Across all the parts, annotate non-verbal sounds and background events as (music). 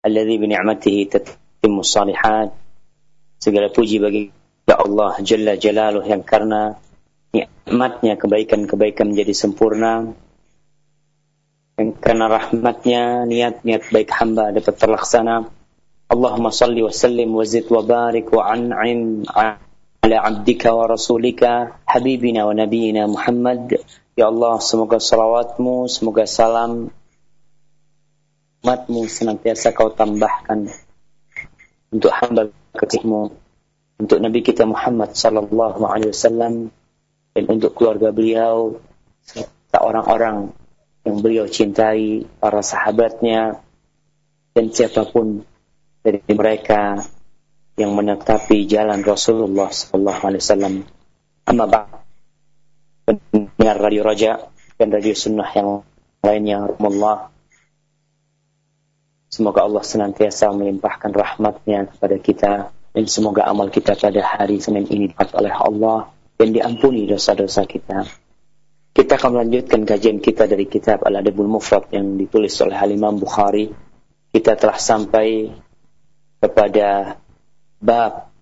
alladhi bi ni'matihi tatimmu shalihat segala puji bagi ya Allah jalla jalaluh yang karena nikmatnya kebaikan-kebaikan menjadi sempurna. Yang karena rahmatnya niat-niat baik hamba dapat terlaksana. Allahumma salli wa sallim wa zid wa barik wa an'im ala abdika wa rasulika habibina wa nabiyina Muhammad. Ya Allah semoga salawatmu semoga salam rahmatmu senantiasa kau tambahkan untuk hamba kekasihmu untuk Nabi kita Muhammad sallallahu alaihi wasallam dan untuk keluarga beliau serta orang-orang yang beliau cintai, para sahabatnya dan siapa pun dari mereka yang menetapi jalan Rasulullah sallallahu alaihi wasallam. Amma ba'd. Pendengar Radio Raja dan Radio Sunnah yang lainnya, Allah Semoga Allah senantiasa melimpahkan rahmatnya kepada kita dan semoga amal kita pada hari Senin ini dapat oleh Allah dan diampuni dosa-dosa kita. Kita akan melanjutkan kajian kita dari kitab Al-Adabul Mufrad yang ditulis oleh Al-Imam Bukhari. Kita telah sampai kepada bab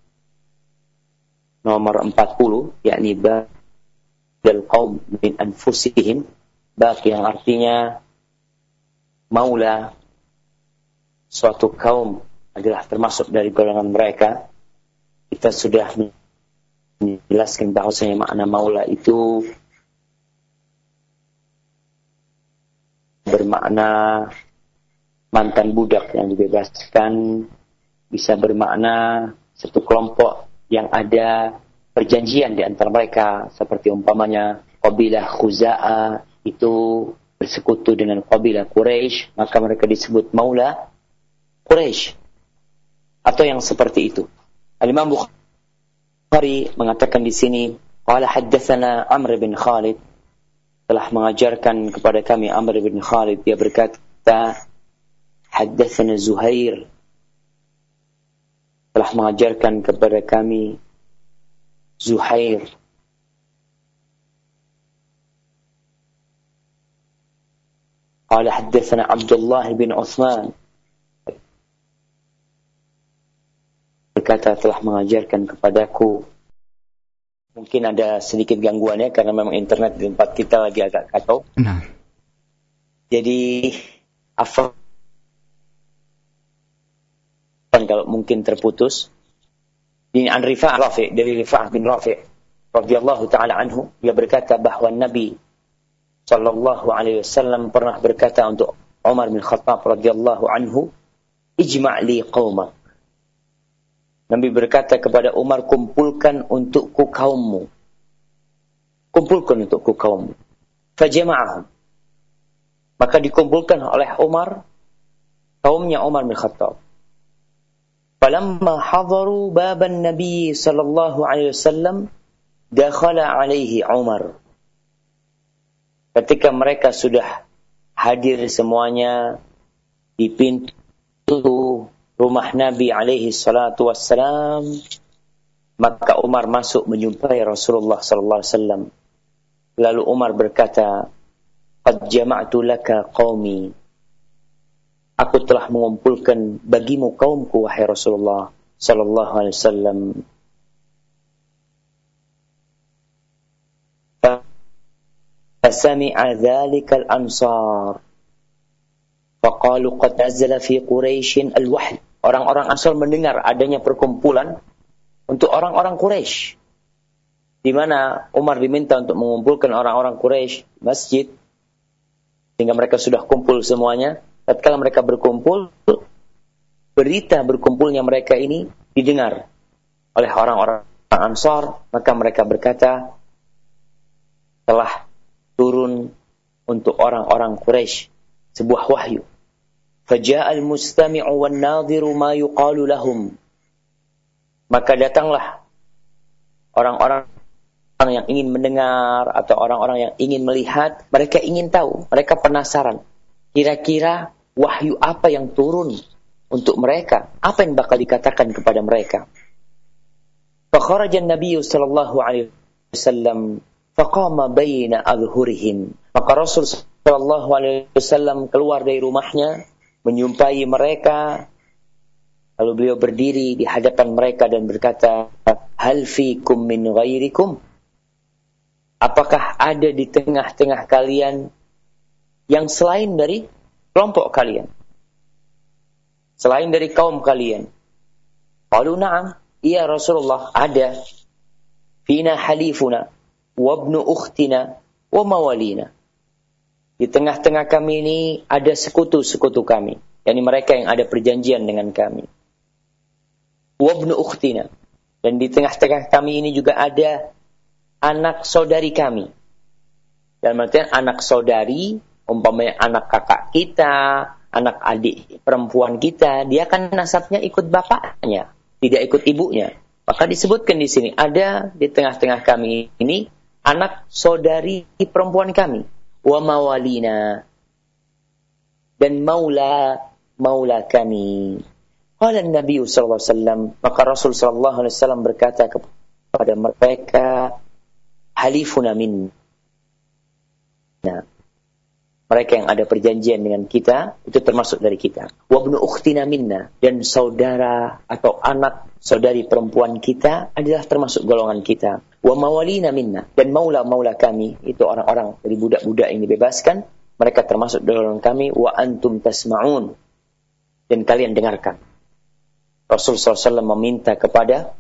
nomor 40 yakni bab dal qaum min anfusihim bab yang artinya maula suatu kaum adalah termasuk dari golongan mereka, kita sudah menjelaskan bahwasanya makna maula itu bermakna mantan budak yang dibebaskan, bisa bermakna satu kelompok yang ada perjanjian di antara mereka, seperti umpamanya kabilah Khuza'ah itu bersekutu dengan kabilah Quraisy, maka mereka disebut maula Quraisy atau yang seperti itu. Al-Imam Bukhari mengatakan di sini, qala haddatsana Amr bin Khalid telah mengajarkan kepada kami Amr bin Khalid dia berkata haddatsana Zuhair telah mengajarkan kepada kami Zuhair قال حدثنا عبد الله بن عثمان berkata telah mengajarkan kepadaku mungkin ada sedikit gangguannya karena memang internet di tempat kita lagi agak kacau. Nah. Jadi apa kalau mungkin terputus. Ini an Rifa'ah Rafi dari Rifa'ah bin Rafi radhiyallahu taala anhu dia berkata bahwa Nabi sallallahu alaihi wasallam pernah berkata untuk Umar bin Khattab radhiyallahu anhu ijma' li qaumak Nabi berkata kepada Umar, kumpulkan untukku kaummu. Kumpulkan untukku kaummu. Fajama'ahum. Maka dikumpulkan oleh Umar, kaumnya Umar bin Khattab. Falamma hadaru baban Nabi sallallahu alaihi wasallam, dakhala alaihi Umar. Ketika mereka sudah hadir semuanya di pintu rumah Nabi alaihi salatu wassalam, maka Umar masuk menyumpai Rasulullah sallallahu alaihi wasallam. Lalu Umar berkata, "Qad jama'tu laka qaumi." Aku telah mengumpulkan bagimu kaumku wahai Rasulullah sallallahu alaihi wasallam. فسمع ذلك الأنصار فقالوا قد نزل في قريش الوحي Orang-orang Ansor mendengar adanya perkumpulan untuk orang-orang Quraisy. Di mana Umar diminta untuk mengumpulkan orang-orang Quraisy masjid sehingga mereka sudah kumpul semuanya. Tatkala mereka berkumpul, berita berkumpulnya mereka ini didengar oleh orang-orang Ansor, maka mereka berkata telah turun untuk orang-orang Quraisy sebuah wahyu Faja'a al-mustami'u wan nadhiru ma yuqalu. Maka datanglah orang-orang yang ingin mendengar atau orang-orang yang ingin melihat, mereka ingin tahu, mereka penasaran. Kira-kira wahyu apa yang turun untuk mereka? Apa yang bakal dikatakan kepada mereka? fakhrajan Nabi sallallahu alaihi wasallam faqama baina adhurihim. Maka Rasul sallallahu alaihi wasallam keluar dari rumahnya menyumpai mereka. Lalu beliau berdiri di hadapan mereka dan berkata, Hal fikum min ghairikum? Apakah ada di tengah-tengah kalian yang selain dari kelompok kalian? Selain dari kaum kalian? Qalu na'am. Iya Rasulullah, ada. Fina halifuna, wabnu ukhtina, wa mawalina. Di tengah-tengah kami ini ada sekutu-sekutu kami. yakni mereka yang ada perjanjian dengan kami. Wabnu ukhtina. Dan di tengah-tengah kami ini juga ada anak saudari kami. Dan artian anak saudari, umpamanya anak kakak kita, anak adik perempuan kita, dia kan nasabnya ikut bapaknya, tidak ikut ibunya. Maka disebutkan di sini ada di tengah-tengah kami ini anak saudari perempuan kami wa mawalina dan maula maula kami. Qala Nabi sallallahu alaihi wasallam, maka Rasul sallallahu alaihi wasallam berkata kepada mereka, halifuna min. Nah, mereka yang ada perjanjian dengan kita itu termasuk dari kita. Wabnu ukhtina minna dan saudara atau anak saudari perempuan kita adalah termasuk golongan kita. Wa mawalina minna dan maula-maula kami itu orang-orang dari budak-budak yang dibebaskan, mereka termasuk golongan kami wa antum tasma'un dan kalian dengarkan. Rasul SAW meminta kepada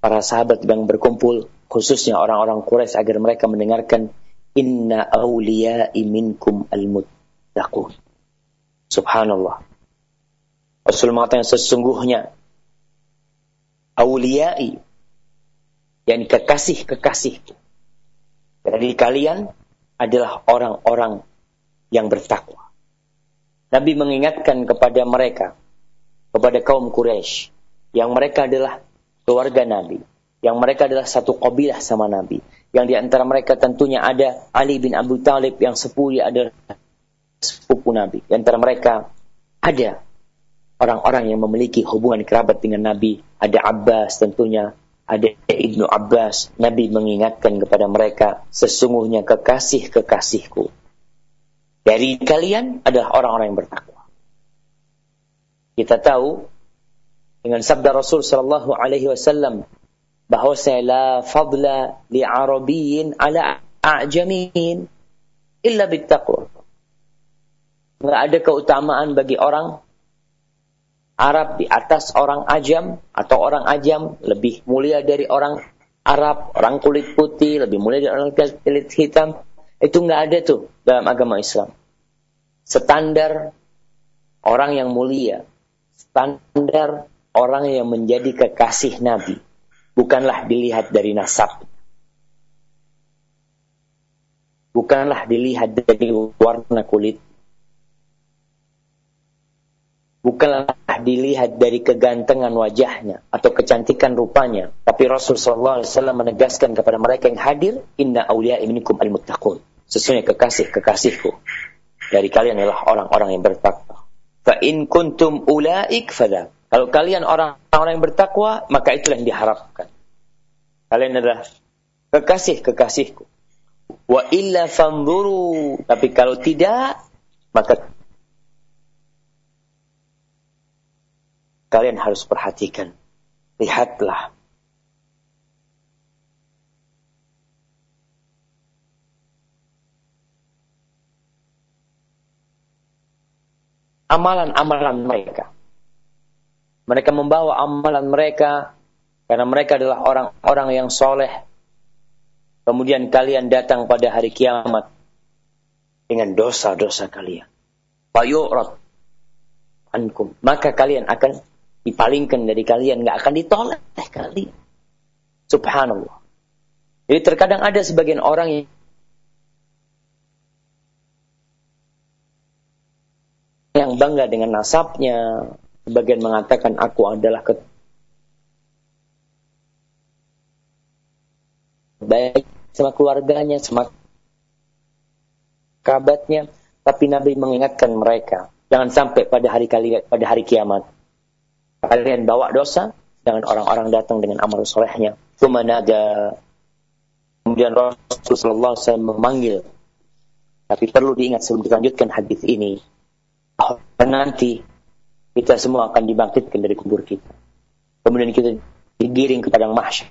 para sahabat yang berkumpul, khususnya orang-orang Quraisy agar mereka mendengarkan Inna awliya'i minkum al-muttaqun. Subhanallah. Rasul mengatakan sesungguhnya awliya'i yakni kekasih-kekasih dari kalian adalah orang-orang yang bertakwa. Nabi mengingatkan kepada mereka, kepada kaum Quraisy, yang mereka adalah keluarga Nabi, yang mereka adalah satu kabilah sama Nabi, yang di antara mereka tentunya ada Ali bin Abu Talib yang sepupu adalah sepupu Nabi. Di antara mereka ada orang-orang yang memiliki hubungan kerabat dengan Nabi. Ada Abbas tentunya, ada Ibnu Abbas. Nabi mengingatkan kepada mereka, sesungguhnya kekasih-kekasihku. Dari kalian adalah orang-orang yang bertakwa. Kita tahu dengan sabda Rasul Shallallahu Alaihi Wasallam bahwa la fadla li Arabiyyin ala a'jamin illa bittaqwa. Enggak ada keutamaan bagi orang Arab di atas orang ajam atau orang ajam lebih mulia dari orang Arab, orang kulit putih lebih mulia dari orang kulit hitam. Itu nggak ada tuh dalam agama Islam. Standar orang yang mulia, standar orang yang menjadi kekasih Nabi, bukanlah dilihat dari nasab. Bukanlah dilihat dari warna kulit bukanlah dilihat dari kegantengan wajahnya atau kecantikan rupanya. Tapi Rasul SAW menegaskan kepada mereka yang hadir, Inna awliya iminikum al-muttaqun. Sesungguhnya kekasih-kekasihku dari kalian adalah orang-orang yang bertakwa. Fa kuntum ulaik fadha. Kalau kalian orang-orang yang bertakwa, maka itulah yang diharapkan. Kalian adalah kekasih-kekasihku. Wa illa fanzuru. Tapi kalau tidak, maka kalian harus perhatikan. Lihatlah. Amalan-amalan mereka. Mereka membawa amalan mereka karena mereka adalah orang-orang yang soleh. Kemudian kalian datang pada hari kiamat dengan dosa-dosa kalian. Fayu'rat ankum. Maka kalian akan dipalingkan dari kalian, nggak akan ditolak kalian. Subhanallah. Jadi terkadang ada sebagian orang yang yang bangga dengan nasabnya, sebagian mengatakan aku adalah baik sama keluarganya, sama kerabatnya, tapi Nabi mengingatkan mereka, jangan sampai pada hari kali pada hari kiamat kalian bawa dosa, dengan orang-orang datang dengan amal solehnya. ada Kemudian Rasulullah SAW memanggil. Tapi perlu diingat sebelum dilanjutkan hadis ini. Bahwa nanti kita semua akan dibangkitkan dari kubur kita. Kemudian kita digiring ke padang mahsyar.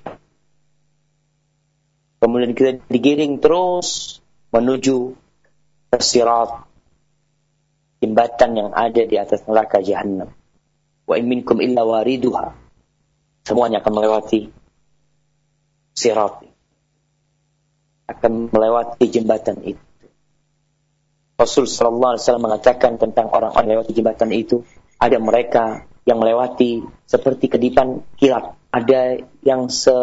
Kemudian kita digiring terus menuju ke sirat jembatan yang ada di atas neraka jahanam. Wa in minkum illa wariduha. Semuanya akan melewati sirat. Akan melewati jembatan itu. Rasul sallallahu alaihi wasallam mengatakan tentang orang-orang melewati jembatan itu, ada mereka yang melewati seperti kedipan kilat, ada yang se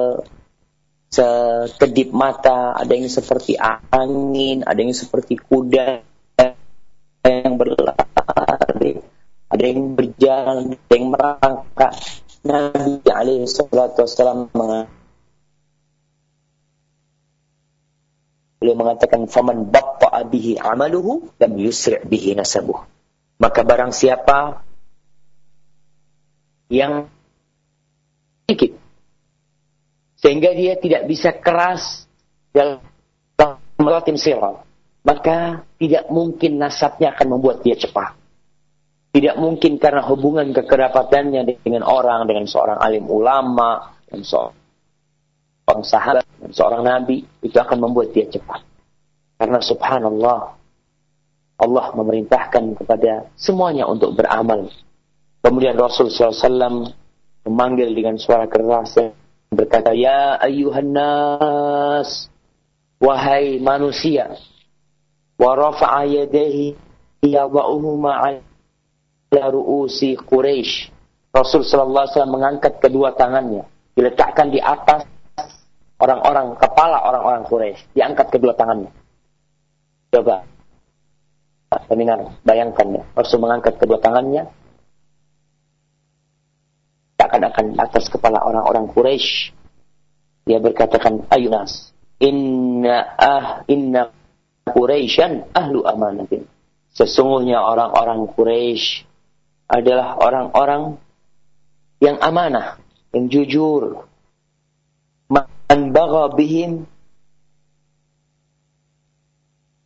sekedip mata, ada yang seperti angin, ada yang seperti kuda yang berlari, ada yang berjalan, ada yang merangkak. Nabi alaihi salatu wasallam Beliau mengatakan faman batta'a bihi amaluhu lam yusri' bihi nasabuh. Maka barang siapa yang sedikit sehingga dia tidak bisa keras dalam melatim sirat, maka tidak mungkin nasabnya akan membuat dia cepat. Tidak mungkin karena hubungan kekerabatannya dengan orang, dengan seorang alim ulama, dan seorang sahabat, dan seorang nabi, itu akan membuat dia cepat. Karena subhanallah, Allah memerintahkan kepada semuanya untuk beramal. Kemudian Rasul SAW memanggil dengan suara keras dan berkata, Ya ayuhan nas, wahai manusia, wa rafa'a yadahi yada'uhuma ala ru'usi Quraisy. Rasul SAW mengangkat kedua tangannya, diletakkan di atas orang-orang kepala orang-orang Quraisy diangkat kedua tangannya. Coba seminar bayangkan ya, Rasul mengangkat kedua tangannya akan-akan atas kepala orang-orang Quraisy. Dia berkatakan, Ayunas, inna ah inna Quraisyan ahlu amanatin. Sesungguhnya orang-orang Quraisy adalah orang-orang yang amanah, yang jujur, an bagha bihim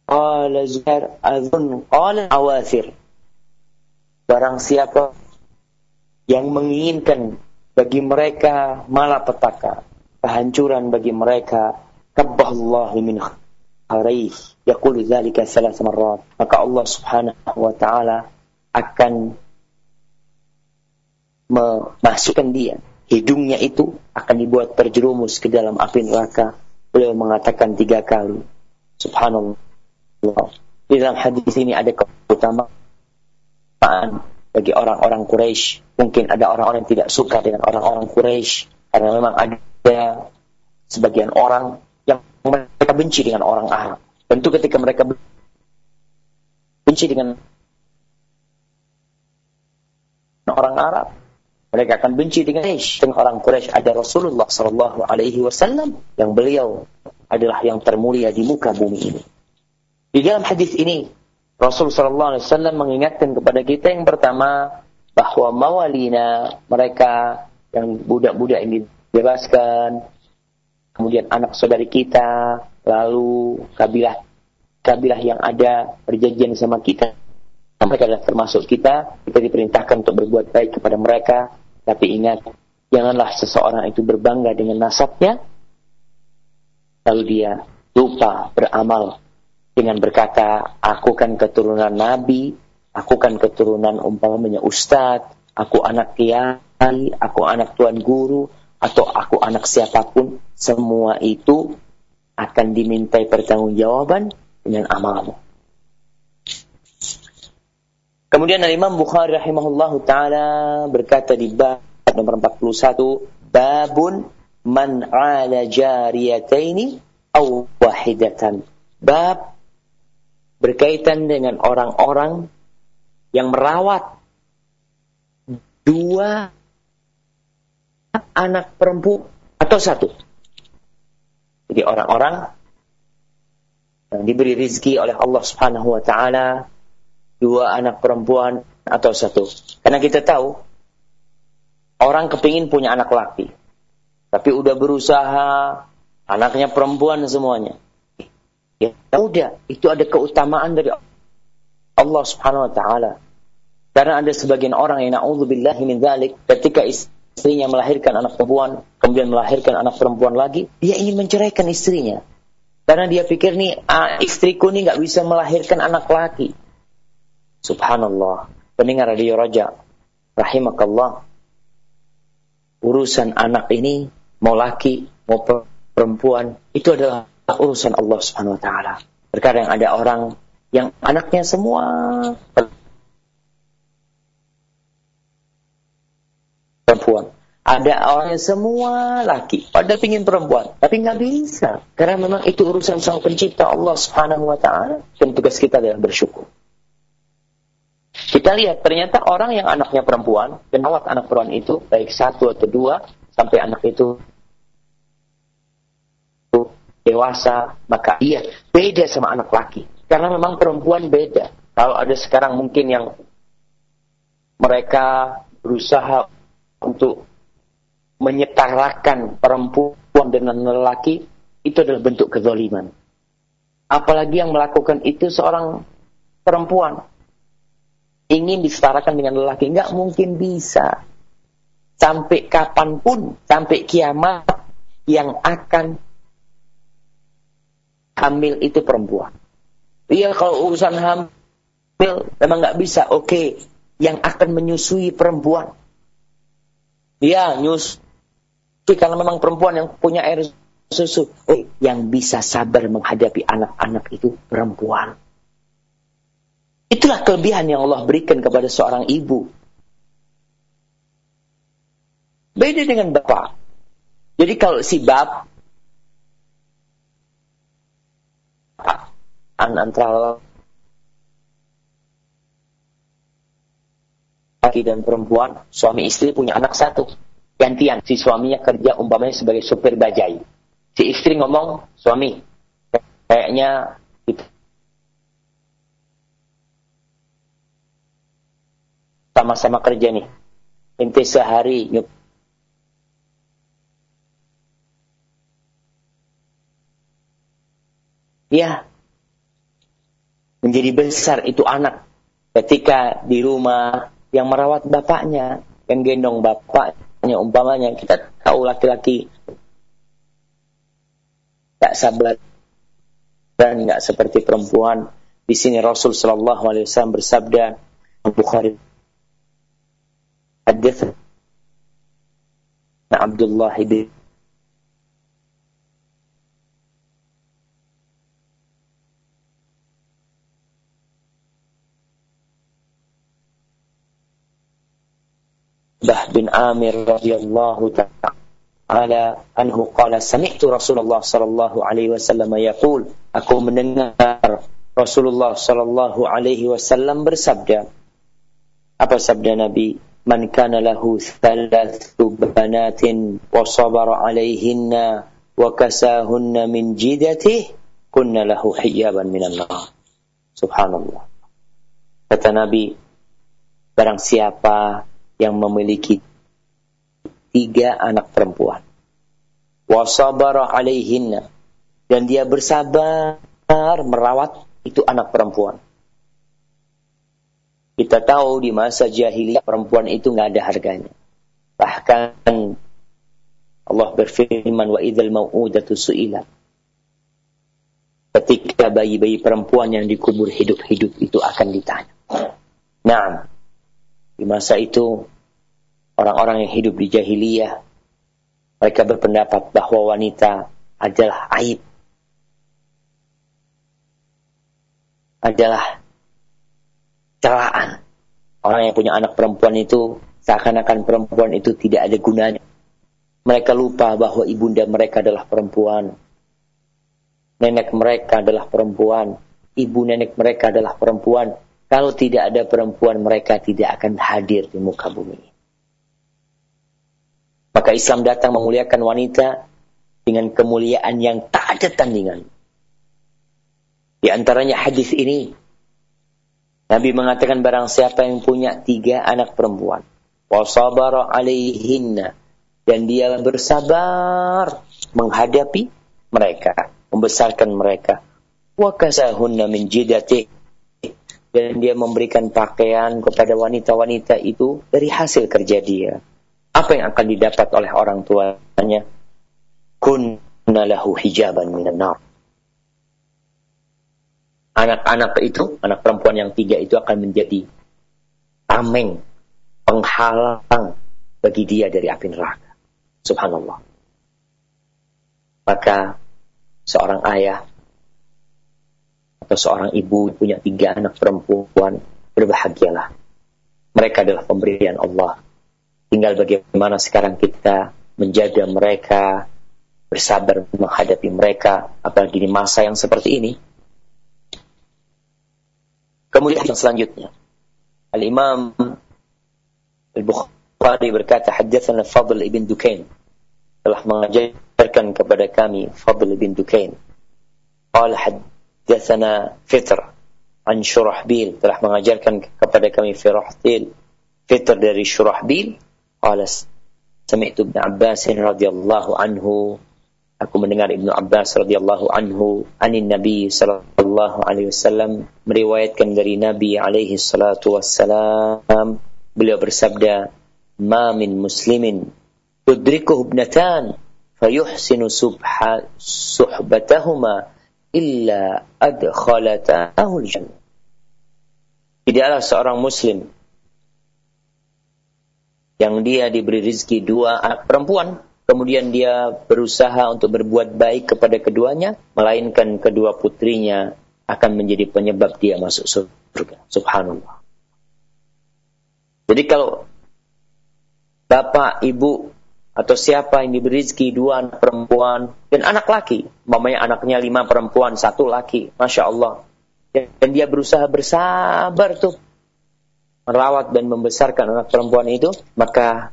qala Zuhair azun qala awasir barang siapa yang menginginkan bagi mereka malapetaka kehancuran bagi mereka kabbahallahu min khairih yaqulu dzalika salas marrat maka Allah Subhanahu wa taala akan memasukkan dia hidungnya itu akan dibuat terjerumus ke dalam api neraka. Beliau mengatakan tiga kali. Subhanallah. Di dalam hadis ini ada keutamaan bagi orang-orang Quraisy. Mungkin ada orang-orang yang tidak suka dengan orang-orang Quraisy karena memang ada sebagian orang yang mereka benci dengan orang Arab. Tentu ketika mereka benci dengan orang Arab, mereka akan benci dengan Quraisy. Dengan orang Quraisy ada Rasulullah Shallallahu Alaihi Wasallam yang beliau adalah yang termulia di muka bumi ini. Di dalam hadis ini Rasul Shallallahu Alaihi Wasallam mengingatkan kepada kita yang pertama bahwa mawalina mereka yang budak-budak ini dibebaskan, kemudian anak saudari kita, lalu kabilah kabilah yang ada perjanjian sama kita. Mereka adalah termasuk kita, kita diperintahkan untuk berbuat baik kepada mereka, tapi ingat, janganlah seseorang itu berbangga dengan nasabnya, lalu dia lupa beramal dengan berkata, aku kan keturunan Nabi, aku kan keturunan umpamanya Ustadz, aku anak kiai, aku anak tuan guru, atau aku anak siapa pun, semua itu akan dimintai pertanggungjawaban dengan amalmu. Kemudian Imam Bukhari rahimahullahu taala berkata di bab nomor 41, babun man ala jariyataini aw wahidatan. Bab berkaitan dengan orang-orang yang merawat dua anak perempuan atau satu. Jadi orang-orang yang diberi rizki oleh Allah Subhanahu wa taala dua anak perempuan atau satu. Karena kita tahu orang kepingin punya anak laki, tapi udah berusaha anaknya perempuan semuanya. Ya udah, itu ada keutamaan dari Allah Subhanahu wa taala. Karena ada sebagian orang yang na'udzubillahi min dzalik ketika istrinya melahirkan anak perempuan, kemudian melahirkan anak perempuan lagi, dia ingin menceraikan istrinya. Karena dia pikir nih, ah, istriku nih nggak bisa melahirkan anak laki. Subhanallah. Pendengar radio Raja, rahimakallah. Urusan anak ini, mau laki, mau perempuan, itu adalah urusan Allah Subhanahu wa taala. Terkadang ada orang yang anaknya semua perempuan. Ada orang yang semua laki, pada pingin perempuan, tapi nggak bisa. Karena memang itu urusan sang pencipta Allah Subhanahu wa taala dan tugas kita adalah bersyukur. Kita lihat ternyata orang yang anaknya perempuan dan rawat anak perempuan itu baik satu atau dua sampai anak itu dewasa maka ia beda sama anak laki karena memang perempuan beda kalau ada sekarang mungkin yang mereka berusaha untuk menyetarakan perempuan dengan lelaki itu adalah bentuk kezaliman. Apalagi yang melakukan itu seorang perempuan ingin disetarakan dengan lelaki, nggak mungkin bisa. Sampai kapan pun, sampai kiamat yang akan hamil itu perempuan. Iya kalau urusan hamil memang nggak bisa. Oke, okay. yang akan menyusui perempuan Ya, nyus. Karena memang perempuan yang punya air susu. Oh, yang bisa sabar menghadapi anak-anak itu perempuan. Itulah kelebihan yang Allah berikan kepada seorang ibu. Beda dengan bapak. Jadi kalau si bapak antara laki dan perempuan, suami istri punya anak satu. Gantian, si suaminya kerja umpamanya sebagai supir bajai. Si istri ngomong, suami, kayaknya itu. Sama-sama kerja nih. Inti sehari. Ya, menjadi besar itu anak ketika di rumah yang merawat bapaknya, yang gendong bapaknya, umpamanya kita tahu laki-laki tak sabar dan nggak seperti perempuan. Di sini Rasul Shallallahu Alaihi Wasallam bersabda, Bukhari hadis Abdullah bin Bah bin Amir radhiyallahu ta'ala anhu qala sami'tu Rasulullah sallallahu alaihi wasallam yaqul. Aku mendengar Rasulullah sallallahu alaihi wasallam bersabda apa sabda Nabi? Man kana lahu thalathu banatin wa sabara alaihinna wa kasahunna min jidatihi kunna lahu hijaban nar subhanallah. Kata Nabi barang siapa yang memiliki tiga anak perempuan. Wasabara alaihinna. Dan dia bersabar merawat itu anak perempuan. Kita tahu di masa jahiliyah perempuan itu nggak ada harganya. Bahkan Allah berfirman wa idzal mau'udatu su'ilat. Ketika bayi-bayi perempuan yang dikubur hidup-hidup itu akan ditanya. Nah, di masa itu orang-orang yang hidup di jahiliyah. Mereka berpendapat bahwa wanita adalah aib. Adalah celaan. Orang yang punya anak perempuan itu seakan-akan perempuan itu tidak ada gunanya. Mereka lupa bahwa ibunda mereka adalah perempuan. Nenek mereka adalah perempuan. Ibu nenek mereka adalah perempuan. Kalau tidak ada perempuan mereka tidak akan hadir di muka bumi maka Islam datang memuliakan wanita dengan kemuliaan yang tak ada tandingan. Di antaranya hadis ini, Nabi mengatakan barang siapa yang punya tiga anak perempuan, wasabara alaihinna, dan dia bersabar menghadapi mereka, membesarkan mereka, wa kasahunna min jidati, dan dia memberikan pakaian kepada wanita-wanita itu dari hasil kerja dia. Apa yang akan didapat oleh orang tuanya? Kunna lahu hijaban minan. Anak-anak itu, anak perempuan yang tiga itu akan menjadi tameng, penghalang bagi dia dari api neraka. Subhanallah. Maka seorang ayah atau seorang ibu punya tiga anak perempuan, berbahagialah. Mereka adalah pemberian Allah. Tinggal bagaimana sekarang kita menjaga mereka, bersabar menghadapi mereka, apalagi di masa yang seperti ini. Kemudian yang selanjutnya, Al-Imam Al-Bukhari berkata, Hadjathana Fadl ibn Dukain, telah mengajarkan kepada kami Fadl ibn Dukain. Qala hadjathana Fitr, an Shurahbil, telah mengajarkan kepada kami Firahtil, Fitr dari Shurahbil, qala sami'tu Ibn Abbas radhiyallahu anhu aku mendengar Ibnu Abbas radhiyallahu anhu anin Nabi sallallahu alaihi wasallam meriwayatkan dari Nabi alaihi salatu wassalam beliau bersabda ma min muslimin tudrikuhu ibnatan fayuhsinu subha suhbatahuma illa adkhalatahul jannah. Tidaklah seorang muslim yang dia diberi rizki dua anak perempuan, kemudian dia berusaha untuk berbuat baik kepada keduanya, melainkan kedua putrinya akan menjadi penyebab dia masuk surga. Subhanallah. Jadi kalau bapak, ibu atau siapa yang diberi rezeki dua anak perempuan dan anak laki, mamanya anaknya lima perempuan satu laki, masya Allah. Dan dia berusaha bersabar tuh merawat dan membesarkan anak perempuan itu, maka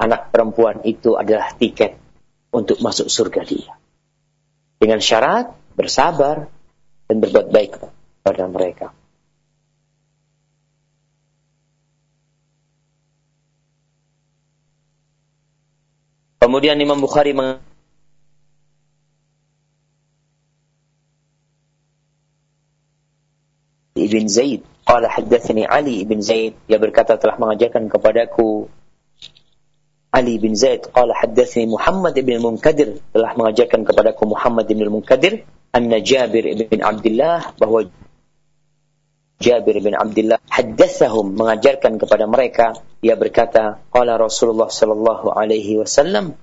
anak perempuan itu adalah tiket untuk masuk surga dia. Dengan syarat bersabar dan berbuat baik kepada mereka. Kemudian Imam Bukhari meng Ibn Zaid qala haddatsani Ali ibn Zaid. Dia berkata telah mengajarkan kepadaku. Ali bin Zaid qala haddatsani Muhammad ibn Munkadir. Telah mengajarkan kepadaku Muhammad ibn Munkadir anna Jabir ibn Abdullah bahwa Jabir bin Abdullah haddatsahum mengajarkan kepada mereka. Dia berkata qala Rasulullah sallallahu alaihi wasallam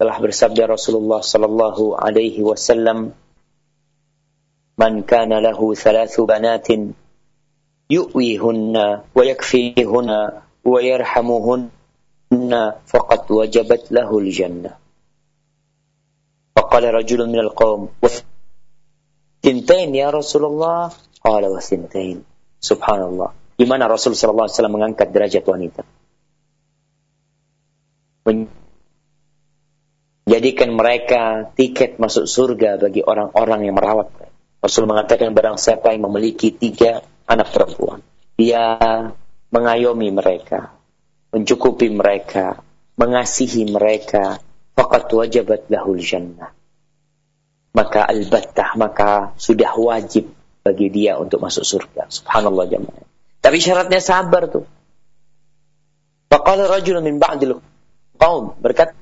telah bersabda Rasulullah sallallahu alaihi wasallam man kana lahu thalathu banatin yu'wihunna wa ya Subhanallah. Di mana Rasul sallallahu alaihi mengangkat derajat wanita. Menjadikan mereka tiket masuk surga bagi orang-orang yang merawat. Rasul mengatakan barang siapa yang memiliki tiga anak perempuan, dia mengayomi mereka, mencukupi mereka, mengasihi mereka, faqat wajabat lahul jannah. Maka albattah, maka sudah wajib bagi dia untuk masuk surga. Subhanallah jemaah. Tapi syaratnya sabar tuh. Faqala rajul min ba'dil qaum berkata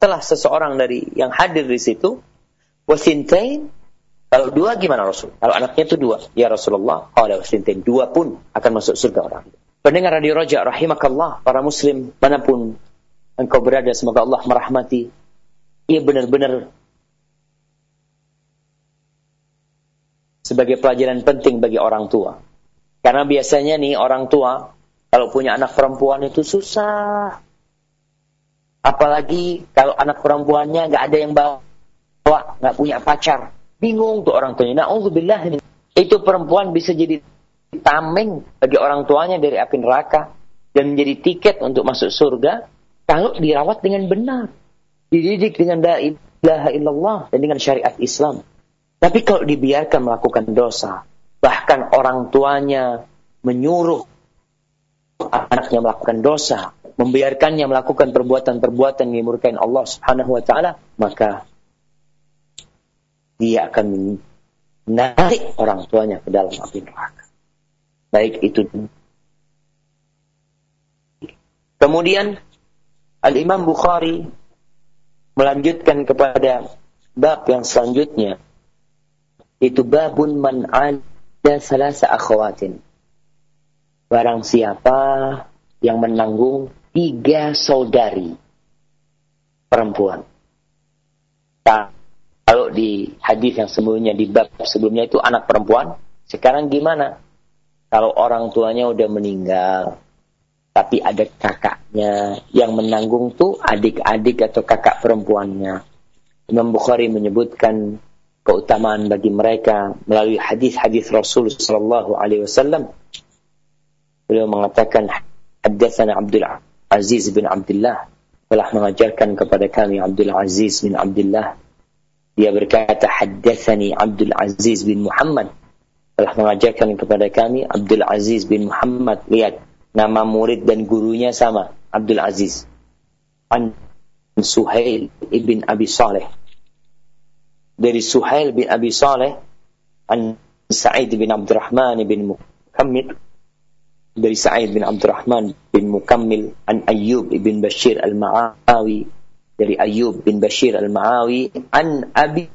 telah seseorang dari yang hadir di situ wasintain kalau dua gimana Rasul? Kalau anaknya itu dua, ya Rasulullah, qala wasintain dua pun akan masuk surga orang. Pendengar radio Roja rahimakallah, para muslim mana pun engkau berada semoga Allah merahmati. Ia benar-benar sebagai pelajaran penting bagi orang tua. Karena biasanya nih orang tua kalau punya anak perempuan itu susah. Apalagi kalau anak perempuannya nggak ada yang bawa, nggak punya pacar. Bingung tuh orang tuanya. Na'udzubillah. Itu perempuan bisa jadi tameng bagi orang tuanya dari api neraka. Dan menjadi tiket untuk masuk surga kalau dirawat dengan benar. Dididik dengan la ilaha illallah dan dengan syariat Islam. Tapi kalau dibiarkan melakukan dosa, bahkan orang tuanya menyuruh anaknya melakukan dosa, membiarkannya melakukan perbuatan-perbuatan yang dimurkain Allah Subhanahu wa taala, maka dia akan narik orang tuanya ke dalam api neraka. Baik itu Kemudian Al-Imam Bukhari melanjutkan kepada bab yang selanjutnya itu babun man ada salasa akhawatin. Barang siapa yang menanggung tiga saudari perempuan. Di hadis yang sebelumnya di bab sebelumnya itu anak perempuan, sekarang gimana? Kalau orang tuanya udah meninggal, tapi ada kakaknya yang menanggung tuh adik-adik atau kakak perempuannya. Imam Bukhari menyebutkan keutamaan bagi mereka melalui hadis-hadis Rasul sallallahu alaihi wasallam. Beliau mengatakan Haddatsana Abdul Aziz bin Abdullah telah mengajarkan kepada kami Abdul Aziz bin Abdullah dia berkata, Haddathani Abdul Aziz bin Muhammad. Telah mengajarkan kepada kami Abdul Aziz bin Muhammad. Lihat, nama murid dan gurunya sama. Abdul Aziz. An Suhail ibn Abi Saleh. Dari Suhail bin Abi Saleh. An Sa'id bin Abdurrahman bin Mukammil. Dari Sa'id bin Abdurrahman bin Mukammil. An Ayyub ibn Bashir al-Ma'awi dari Ayub bin Bashir al-Ma'awi an Abi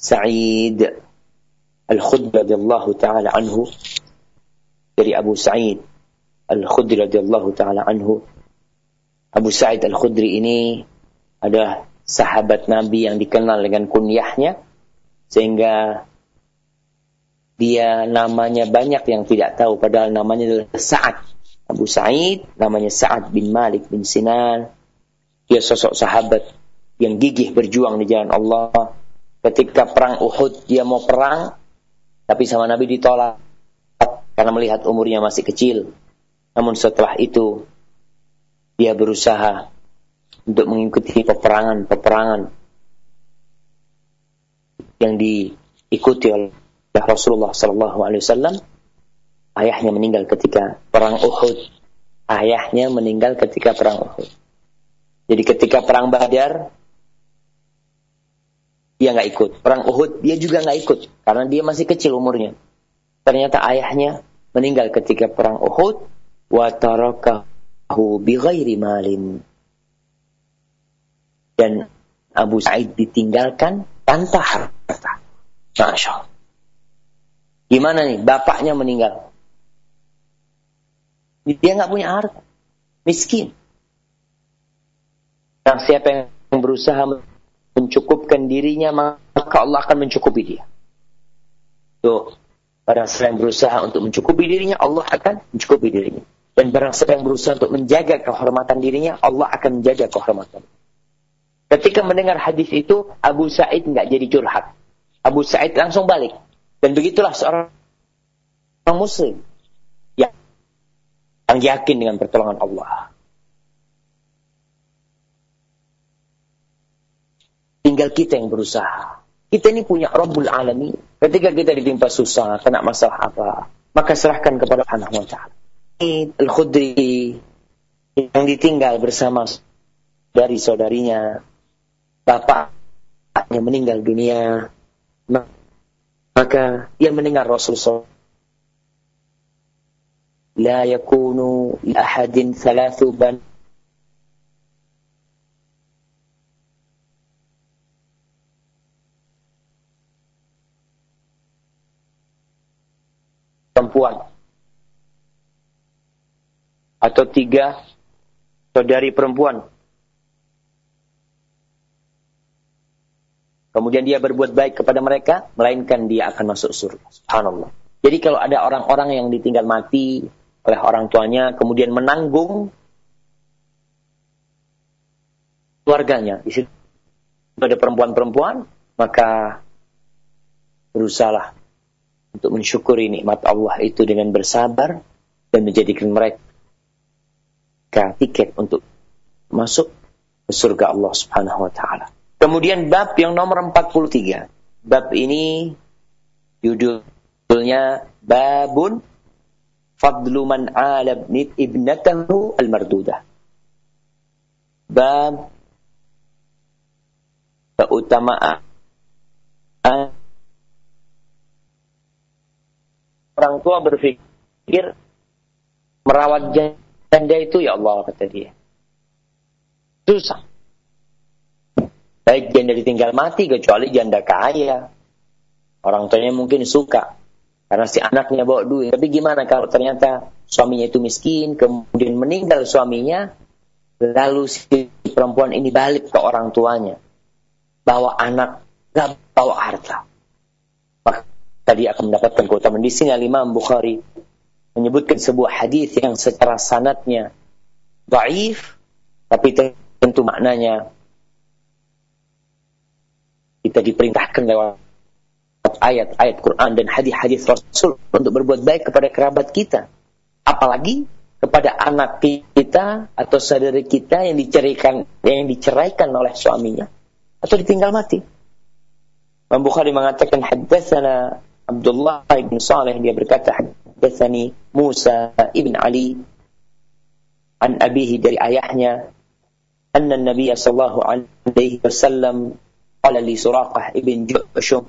Sa'id Al-Khudri radhiyallahu taala anhu dari Abu Sa'id Al-Khudri radhiyallahu taala anhu. Abu Sa'id Al-Khudri ini adalah sahabat Nabi yang dikenal dengan kunyahnya sehingga dia namanya banyak yang tidak tahu padahal namanya adalah Sa'ad. Abu Sa'id namanya Sa'ad bin Malik bin Sinan dia sosok sahabat yang gigih berjuang di jalan Allah. Ketika perang Uhud dia mau perang, tapi sama Nabi ditolak karena melihat umurnya masih kecil. Namun setelah itu dia berusaha untuk mengikuti peperangan-peperangan yang diikuti oleh Rasulullah Wasallam. Ayahnya meninggal ketika perang Uhud. Ayahnya meninggal ketika perang Uhud. Jadi ketika perang Badar, dia nggak ikut. Perang Uhud dia juga nggak ikut karena dia masih kecil umurnya. Ternyata ayahnya meninggal ketika perang Uhud wa tarakahu bighairi malin. Dan Abu Sa'id ditinggalkan tanpa harta. Masya Allah. Gimana nih? Bapaknya meninggal. Dia nggak punya harta. Miskin. Nah, siapa yang berusaha mencukupkan dirinya, maka Allah akan mencukupi dia. Tuh, barang siapa yang berusaha untuk mencukupi dirinya, Allah akan mencukupi dirinya. Dan barang siapa yang berusaha untuk menjaga kehormatan dirinya, Allah akan menjaga kehormatan. Ketika mendengar hadis itu, Abu Sa'id nggak jadi curhat. Abu Sa'id langsung balik. Dan begitulah seorang muslim yang, yang yakin dengan pertolongan Allah. Tinggal kita yang berusaha. Kita ini punya Rabbul Alami. Ketika kita ditimpa susah, kena masalah apa, maka serahkan kepada Allah wa Ta'ala. Al-Khudri yang ditinggal bersama dari saudarinya, bapaknya meninggal dunia, maka ia mendengar Rasulullah La yakunu ahadin thalathu banu perempuan. Atau tiga saudari perempuan. Kemudian dia berbuat baik kepada mereka, melainkan dia akan masuk surga. Subhanallah. Jadi kalau ada orang-orang yang ditinggal mati oleh orang tuanya, kemudian menanggung keluarganya. Di situ ada perempuan-perempuan, maka berusahalah untuk mensyukuri nikmat Allah itu dengan bersabar dan menjadikan mereka tiket untuk masuk ke surga Allah Subhanahu wa taala. Kemudian bab yang nomor 43. Bab ini judulnya babun fadlu man ala ibnatahu al-mardudah. Bab keutamaan orang tua berpikir merawat janda itu ya Allah kata dia. Susah. Baik janda ditinggal mati kecuali janda kaya. Orang tuanya mungkin suka karena si anaknya bawa duit. Tapi gimana kalau ternyata suaminya itu miskin, kemudian meninggal suaminya, lalu si perempuan ini balik ke orang tuanya. Bawa anak, gak bawa harta. Tadi akan mendapatkan keutamaan. Di sini Imam Bukhari menyebutkan sebuah hadis yang secara sanatnya baif, tapi tentu maknanya kita diperintahkan lewat ayat-ayat Quran dan hadis-hadis Rasul untuk berbuat baik kepada kerabat kita. Apalagi kepada anak kita atau saudara kita yang diceraikan yang diceraikan oleh suaminya atau ditinggal mati. Imam Bukhari mengatakan haddatsana Abdullah bin Saleh dia berkata haddatsani Musa ibn Ali an abihi dari ayahnya anna Nabi sallallahu alaihi wasallam qala li Suraqah ibn Ju'shum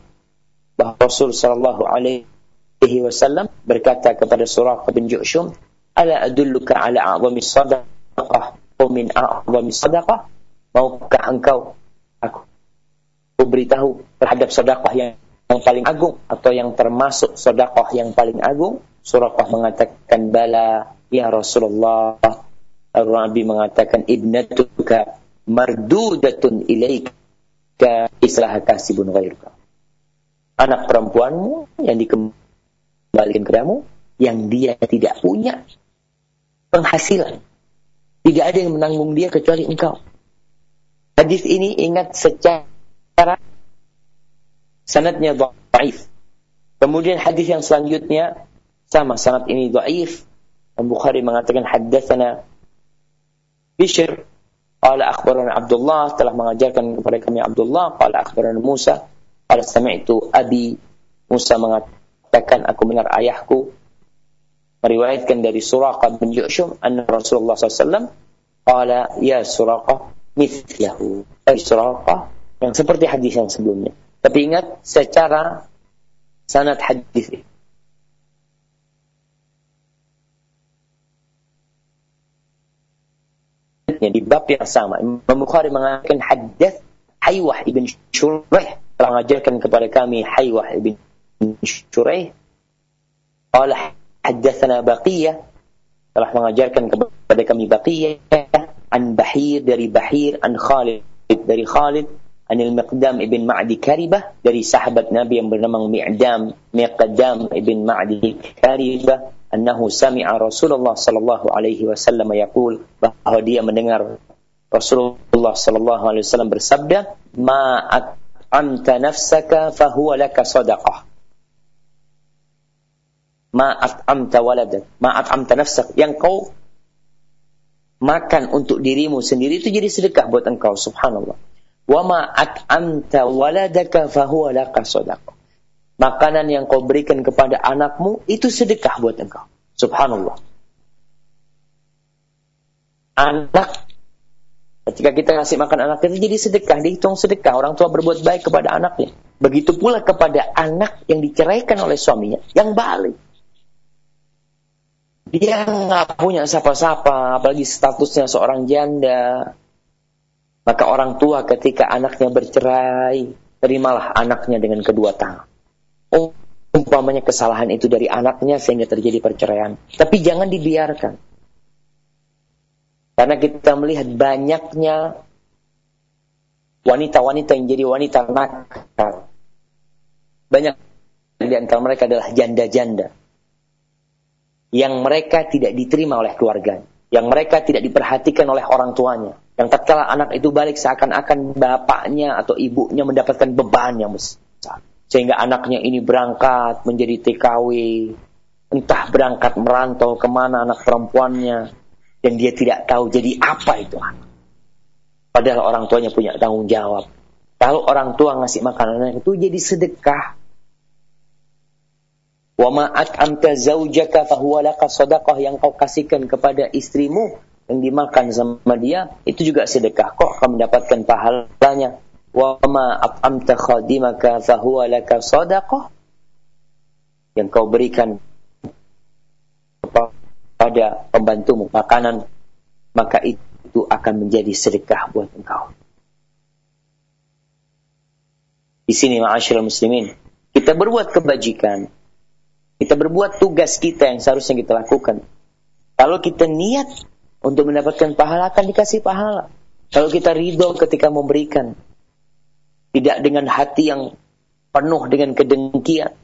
bahwa Rasul sallallahu alaihi wasallam berkata kepada Suraqah bin Ju'shum ala adulluka ala a'zami sadaqah wa min a'zami sadaqah maukah engkau aku beritahu terhadap sedekah yang yang paling agung atau yang termasuk sedekah yang paling agung Suraqah mengatakan bala ya Rasulullah Nabi mengatakan ibnatuka mardudatun ilaika islah kasibun ghairuka. Anak perempuanmu yang dikembalikan kepadamu yang dia tidak punya penghasilan. Tidak ada yang menanggung dia kecuali engkau. Hadis ini ingat secara sanadnya dhaif. Kemudian hadis yang selanjutnya sama sanad ini dhaif. Bukhari mengatakan haddatsana Bishr qala akhbarana Abdullah telah mengajarkan kepada kami Abdullah qala akhbarana Musa qala sami'tu abi Musa mengatakan aku mendengar ayahku meriwayatkan dari Suraqah bin Ju'shum anna Rasulullah SAW qala ya Suraqah mithlahu ay Suraqah yang seperti hadis yang sebelumnya tapi ingat secara sanad hadis di bab yang sama. Imam Bukhari mengatakan hadis Haywah ibn Shuraih telah mengajarkan kepada kami Haywah ibn Shuraih. Qala haddatsana Baqiyah telah mengajarkan kepada kami Baqiyah an Bahir dari Bahir an Khalid dari Khalid Anil Miqdam ibn Ma'di Karibah dari sahabat Nabi yang bernama Mi'dam Miqdam ibn Ma'di Karibah annahu sami'a Rasulullah sallallahu alaihi wasallam yaqul bahwa dia mendengar Rasulullah sallallahu alaihi wasallam bersabda ma anta nafsaka fahuwa laka sadaqah. Ma at'amta waladak. Ma at'amta nafsak. Yang kau makan untuk dirimu sendiri itu jadi sedekah buat engkau. Subhanallah wa ma at'amta waladaka fahuwa laka sadaqah makanan yang kau berikan kepada anakmu itu sedekah buat engkau. Subhanallah. Anak ketika kita ngasih makan anak itu jadi sedekah, dihitung sedekah. Orang tua berbuat baik kepada anaknya. Begitu pula kepada anak yang diceraikan oleh suaminya yang balik. Dia nggak punya siapa-siapa, apalagi statusnya seorang janda. Maka orang tua ketika anaknya bercerai, terimalah anaknya dengan kedua tangan umpamanya kesalahan itu dari anaknya sehingga terjadi perceraian. Tapi jangan dibiarkan. Karena kita melihat banyaknya wanita-wanita yang jadi wanita nakal. Banyak di antara mereka adalah janda-janda. Yang mereka tidak diterima oleh keluarga. Yang mereka tidak diperhatikan oleh orang tuanya. Yang tatkala anak itu balik seakan-akan bapaknya atau ibunya mendapatkan beban yang besar. Sehingga anaknya ini berangkat menjadi TKW. Entah berangkat merantau ke mana anak perempuannya. Dan dia tidak tahu jadi apa itu anak. Padahal orang tuanya punya tanggung jawab. Kalau orang tua ngasih makanan itu jadi sedekah. Wa ma'at amta zaujaka fahuwa laka sadaqah yang kau kasihkan kepada istrimu yang dimakan sama dia itu juga sedekah kok akan mendapatkan pahalanya wa ma at'amta khadimaka fahuwa laka sadaqah yang kau berikan kepada pembantu makanan, maka itu akan menjadi sedekah buat engkau. Di sini ma'asyiral muslimin, kita berbuat kebajikan, kita berbuat tugas kita yang seharusnya kita lakukan. Kalau kita niat untuk mendapatkan pahala akan dikasih pahala. Kalau kita ridho ketika memberikan, tidak dengan hati yang penuh dengan kedengkian,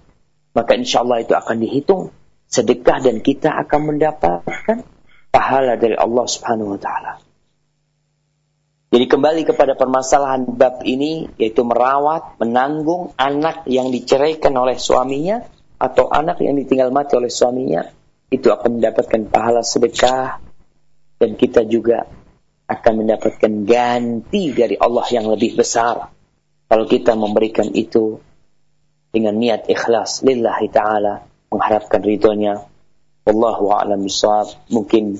maka insya Allah itu akan dihitung sedekah dan kita akan mendapatkan pahala dari Allah Subhanahu wa taala. Jadi kembali kepada permasalahan bab ini yaitu merawat, menanggung anak yang diceraikan oleh suaminya atau anak yang ditinggal mati oleh suaminya itu akan mendapatkan pahala sedekah dan kita juga akan mendapatkan ganti dari Allah yang lebih besar kalau kita memberikan itu dengan niat ikhlas lillahi taala mengharapkan ridhonya. Wallahu a'lam. Mungkin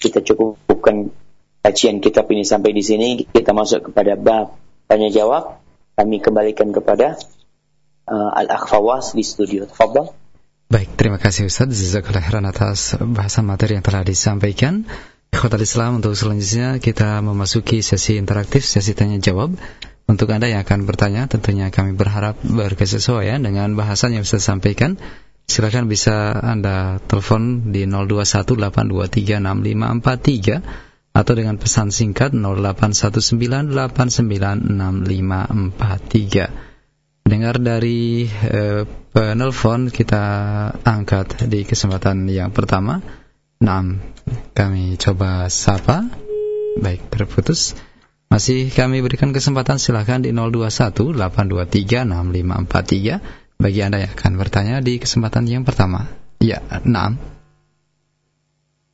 kita cukupkan kajian kitab ini sampai di sini. Kita masuk kepada bab tanya jawab. Kami kembalikan kepada uh, Al-Akhfawas di studio. Tafadhal. Baik, terima kasih Ustaz Jazakallah khairan atas bahasan materi yang telah disampaikan. Ikhwatal Islam untuk selanjutnya kita memasuki sesi interaktif, sesi tanya jawab. Untuk Anda yang akan bertanya, tentunya kami berharap berkesesuaian dengan bahasan yang saya sampaikan. Silakan bisa Anda telepon di 0218236543 atau dengan pesan singkat 0819896543. Dengar dari eh, penelpon kita angkat di kesempatan yang pertama. Nah, kami coba sapa. Baik, terputus. Masih kami berikan kesempatan silakan di 0218236543 bagi Anda yang akan bertanya di kesempatan yang pertama. Ya, enam.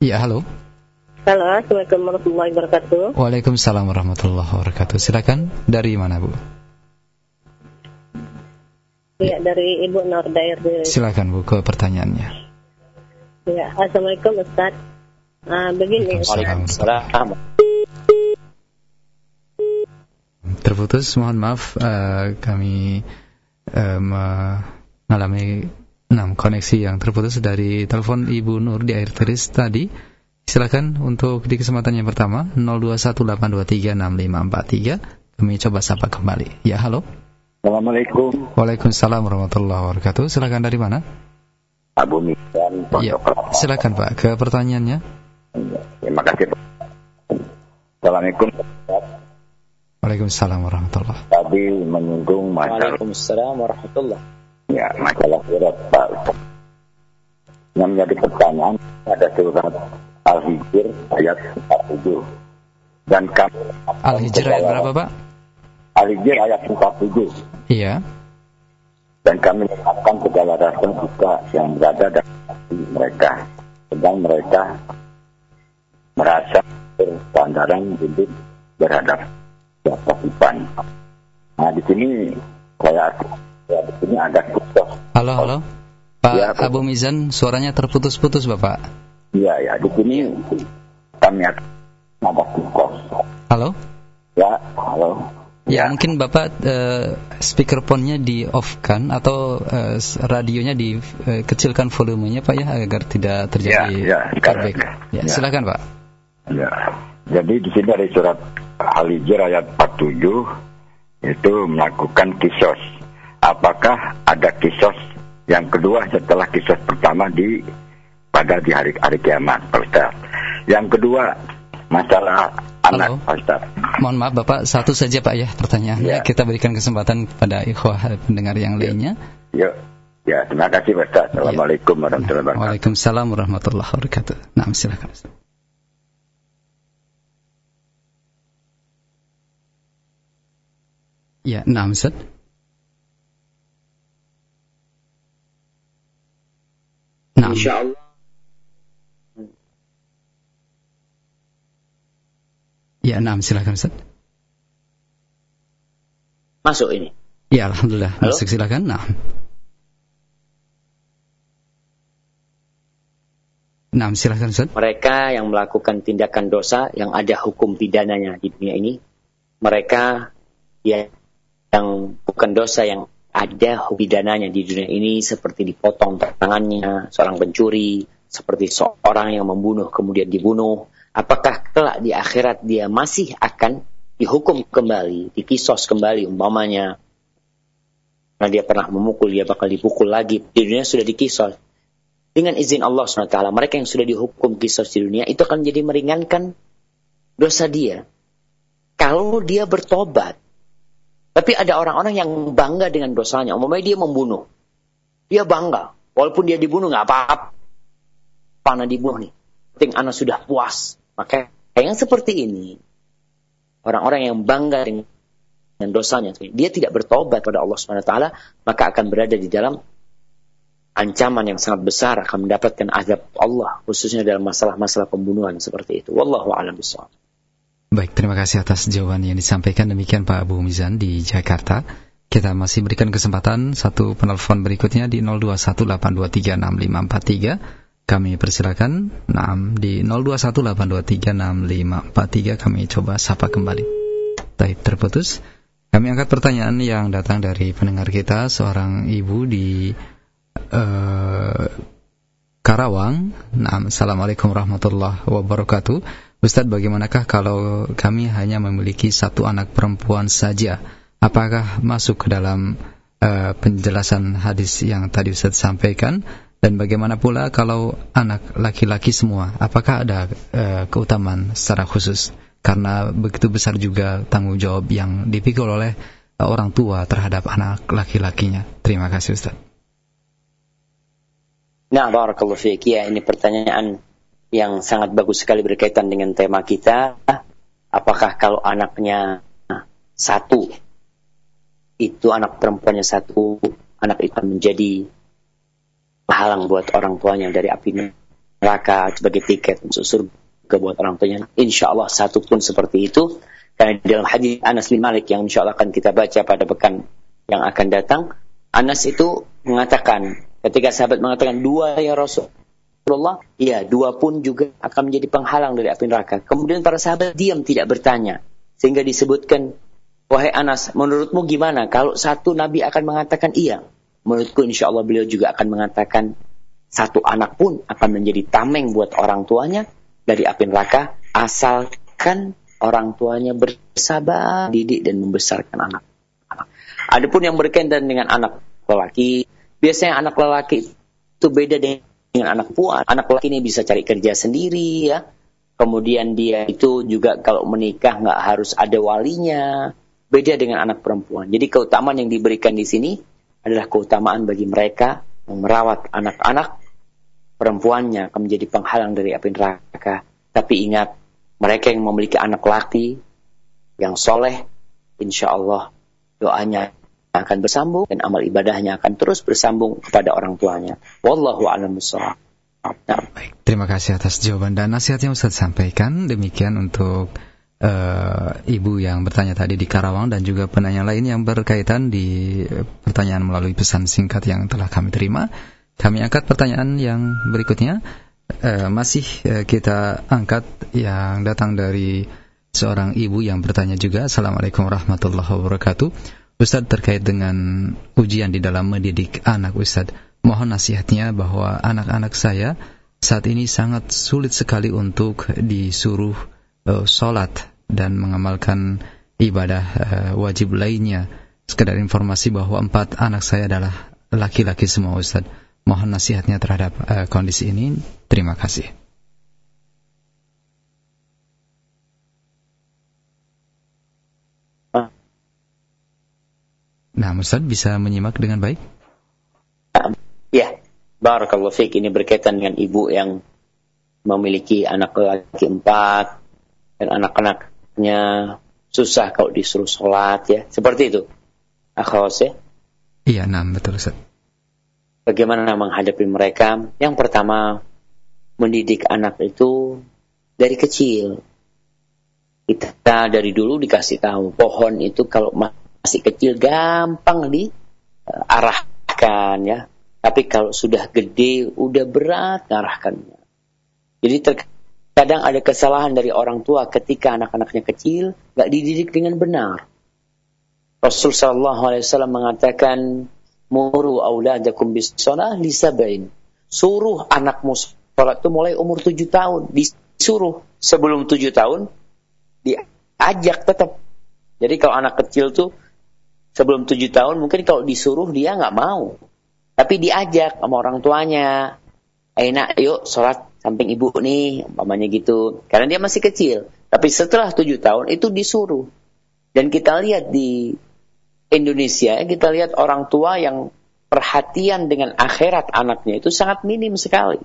Ya, halo. Halo, Assalamualaikum warahmatullahi wabarakatuh. Waalaikumsalam warahmatullahi wabarakatuh. Silakan dari mana, Bu? Ya, dari Ibu Nur Dair. Silakan, Bu, ke pertanyaannya. Ya, Assalamualaikum Ustaz. Uh, begini, Waalaikumsalam. Terputus, mohon maaf, uh, kami uh, mengalami enam koneksi yang terputus dari telepon Ibu Nur di air teris tadi. Silakan untuk di kesempatan yang pertama 0218236543 kami coba sapa kembali. Ya, halo. Assalamualaikum. Waalaikumsalam warahmatullahi wabarakatuh. Silakan dari mana? Abu Misan. Ya, silakan Pak ke pertanyaannya. Terima kasih. Assalamualaikum. Waalaikumsalam warahmatullahi Tadi menyinggung masalah Waalaikumsalam warahmatullahi ya masalah surat Pak. Yang menjadi pertanyaan ada surat Al-Hijr ayat 47. Dan kami Al-Hijr ayat berapa, Pak? Al-Hijr ayat 47. Iya. Dan kami letakkan segala rasa duka yang berada dalam hati mereka. Sedang mereka merasa bersandaran hidup berhadap kewajiban. Nah di sini saya ya di sini ada khusus. Halo, halo. Pak Ya. Abu Mizan, suaranya terputus-putus, Bapak. Iya ya di sini kami ada khusus. Halo? Ya halo. Ya, mungkin Bapak eh, speakerphone-nya di off-kan atau eh, radionya dikecilkan volumenya Pak ya agar tidak terjadi Ya, ya, feedback. Ya, Ya. silakan Pak. Ya. Jadi di sini dari surat Al-Hijr ayat 47 itu melakukan kisos. Apakah ada kisos yang kedua setelah kisos pertama di pada di hari hari kiamat, Pak. Yang kedua masalah anak, Halo. Ustaz. Mohon maaf Bapak, satu saja Pak ya pertanyaannya. Ya. Kita berikan kesempatan kepada ikhwah pendengar yang lainnya. Yuk. Ya, terima kasih Pak Ustaz. Assalamualaikum warahmatullahi wabarakatuh. Waalaikumsalam warahmatullahi wabarakatuh. Nah, silakan. Ustaz. Ya, nah, Ustaz. Nah, Insya ya, nah, silakan Ustaz. Masuk ini. Ya, alhamdulillah. Halo? Masuk silakan. Nah. Nah, silakan Ustaz. Mereka yang melakukan tindakan dosa yang ada hukum pidananya di dunia ini, mereka ya, yang bukan dosa yang ada hukum pidananya di dunia ini seperti dipotong tangannya, seorang pencuri, seperti seorang yang membunuh kemudian dibunuh, apakah kelak di akhirat dia masih akan dihukum kembali, dikisos kembali umpamanya karena dia pernah memukul, dia bakal dipukul lagi. Di dunia sudah dikisos. Dengan izin Allah SWT, mereka yang sudah dihukum kisos di dunia, itu akan jadi meringankan dosa dia. Kalau dia bertobat. Tapi ada orang-orang yang bangga dengan dosanya. Umumnya dia membunuh. Dia bangga. Walaupun dia dibunuh, nggak apa-apa. Pana dibunuh nih. Penting anak sudah puas. Maka yang seperti ini, orang-orang yang bangga dengan dosanya, dia tidak bertobat pada Allah SWT, maka akan berada di dalam ancaman yang sangat besar akan mendapatkan azab Allah khususnya dalam masalah-masalah pembunuhan seperti itu. Wallahu a'lam bishawab. Baik, terima kasih atas jawaban yang disampaikan demikian Pak Abu Mizan di Jakarta. Kita masih berikan kesempatan satu penelpon berikutnya di 0218236543. Kami persilakan. Naam di 0218236543 kami coba sapa kembali. Baik, terputus. Kami angkat pertanyaan yang datang dari pendengar kita, seorang ibu di uh, Karawang. Nah, Assalamualaikum warahmatullahi wabarakatuh. Ustadz, bagaimanakah kalau kami hanya memiliki satu anak perempuan saja? Apakah masuk ke dalam uh, penjelasan hadis yang tadi Ustadz sampaikan? Dan bagaimana pula kalau anak laki-laki semua? Apakah ada uh, keutamaan secara khusus? karena begitu besar juga tanggung jawab yang dipikul oleh orang tua terhadap anak laki-lakinya. Terima kasih Ustaz. Nah, barakallahu fiik. Ya, ini pertanyaan yang sangat bagus sekali berkaitan dengan tema kita. Apakah kalau anaknya satu, itu anak perempuannya satu, anak itu menjadi halang buat orang tuanya dari api neraka sebagai tiket masuk surga buat orang tuanya. Insya Allah satu pun seperti itu. Di dalam hadis Anas bin Malik yang insya Allah akan kita baca pada pekan yang akan datang, Anas itu mengatakan ketika sahabat mengatakan dua ya Rasulullah, iya dua pun juga akan menjadi penghalang dari api neraka. Kemudian para sahabat diam tidak bertanya sehingga disebutkan wahai Anas, menurutmu gimana kalau satu Nabi akan mengatakan iya? Menurutku insya Allah beliau juga akan mengatakan satu anak pun akan menjadi tameng buat orang tuanya dari api neraka asalkan orang tuanya bersabar, didik dan membesarkan anak. Adapun yang berkaitan dengan anak lelaki, biasanya anak lelaki itu beda dengan anak perempuan. Anak lelaki ini bisa cari kerja sendiri ya. Kemudian dia itu juga kalau menikah nggak harus ada walinya. Beda dengan anak perempuan. Jadi keutamaan yang diberikan di sini adalah keutamaan bagi mereka yang merawat anak-anak perempuannya akan menjadi penghalang dari api neraka. Tapi ingat, mereka yang memiliki anak laki yang soleh, insya Allah doanya akan bersambung dan amal ibadahnya akan terus bersambung kepada orang tuanya. Wallahu a'lam bishawab. Nah. Terima kasih atas jawaban dan nasihat yang Ustaz sampaikan. Demikian untuk uh, ibu yang bertanya tadi di Karawang dan juga penanya lain yang berkaitan di pertanyaan melalui pesan singkat yang telah kami terima. Kami angkat pertanyaan yang berikutnya. Uh, masih uh, kita angkat yang datang dari seorang ibu yang bertanya juga. Assalamualaikum warahmatullahi wabarakatuh. Ustadz terkait dengan ujian di dalam mendidik anak Ustadz. Mohon nasihatnya bahwa anak-anak saya saat ini sangat sulit sekali untuk disuruh uh, sholat dan mengamalkan ibadah uh, wajib lainnya. Sekedar informasi bahwa empat anak saya adalah laki-laki semua Ustadz Mohon nasihatnya terhadap uh, kondisi ini. Terima kasih. Nah, Ustaz bisa menyimak dengan baik? Ya, Barakallahu fiqh ini berkaitan dengan ibu yang memiliki anak laki empat dan anak-anaknya susah kalau disuruh sholat ya. Seperti itu. Akhwas ya? Iya, nah betul Ustaz bagaimana menghadapi mereka. Yang pertama, mendidik anak itu dari kecil. Kita dari dulu dikasih tahu pohon itu kalau masih kecil gampang diarahkan ya. Tapi kalau sudah gede udah berat ngarahkannya. Jadi terkadang ada kesalahan dari orang tua ketika anak-anaknya kecil nggak dididik dengan benar. Rasul Shallallahu Alaihi Wasallam mengatakan Muru auladakum bis li sabain. Suruh anakmu sholat itu mulai umur tujuh tahun. Disuruh sebelum tujuh tahun, diajak tetap. Jadi kalau anak kecil tuh sebelum tujuh tahun mungkin kalau disuruh dia nggak mau. Tapi diajak sama orang tuanya. Enak yuk sholat samping ibu nih, umpamanya gitu. Karena dia masih kecil. Tapi setelah tujuh tahun itu disuruh. Dan kita lihat di Indonesia, kita lihat orang tua yang perhatian dengan akhirat anaknya itu sangat minim sekali.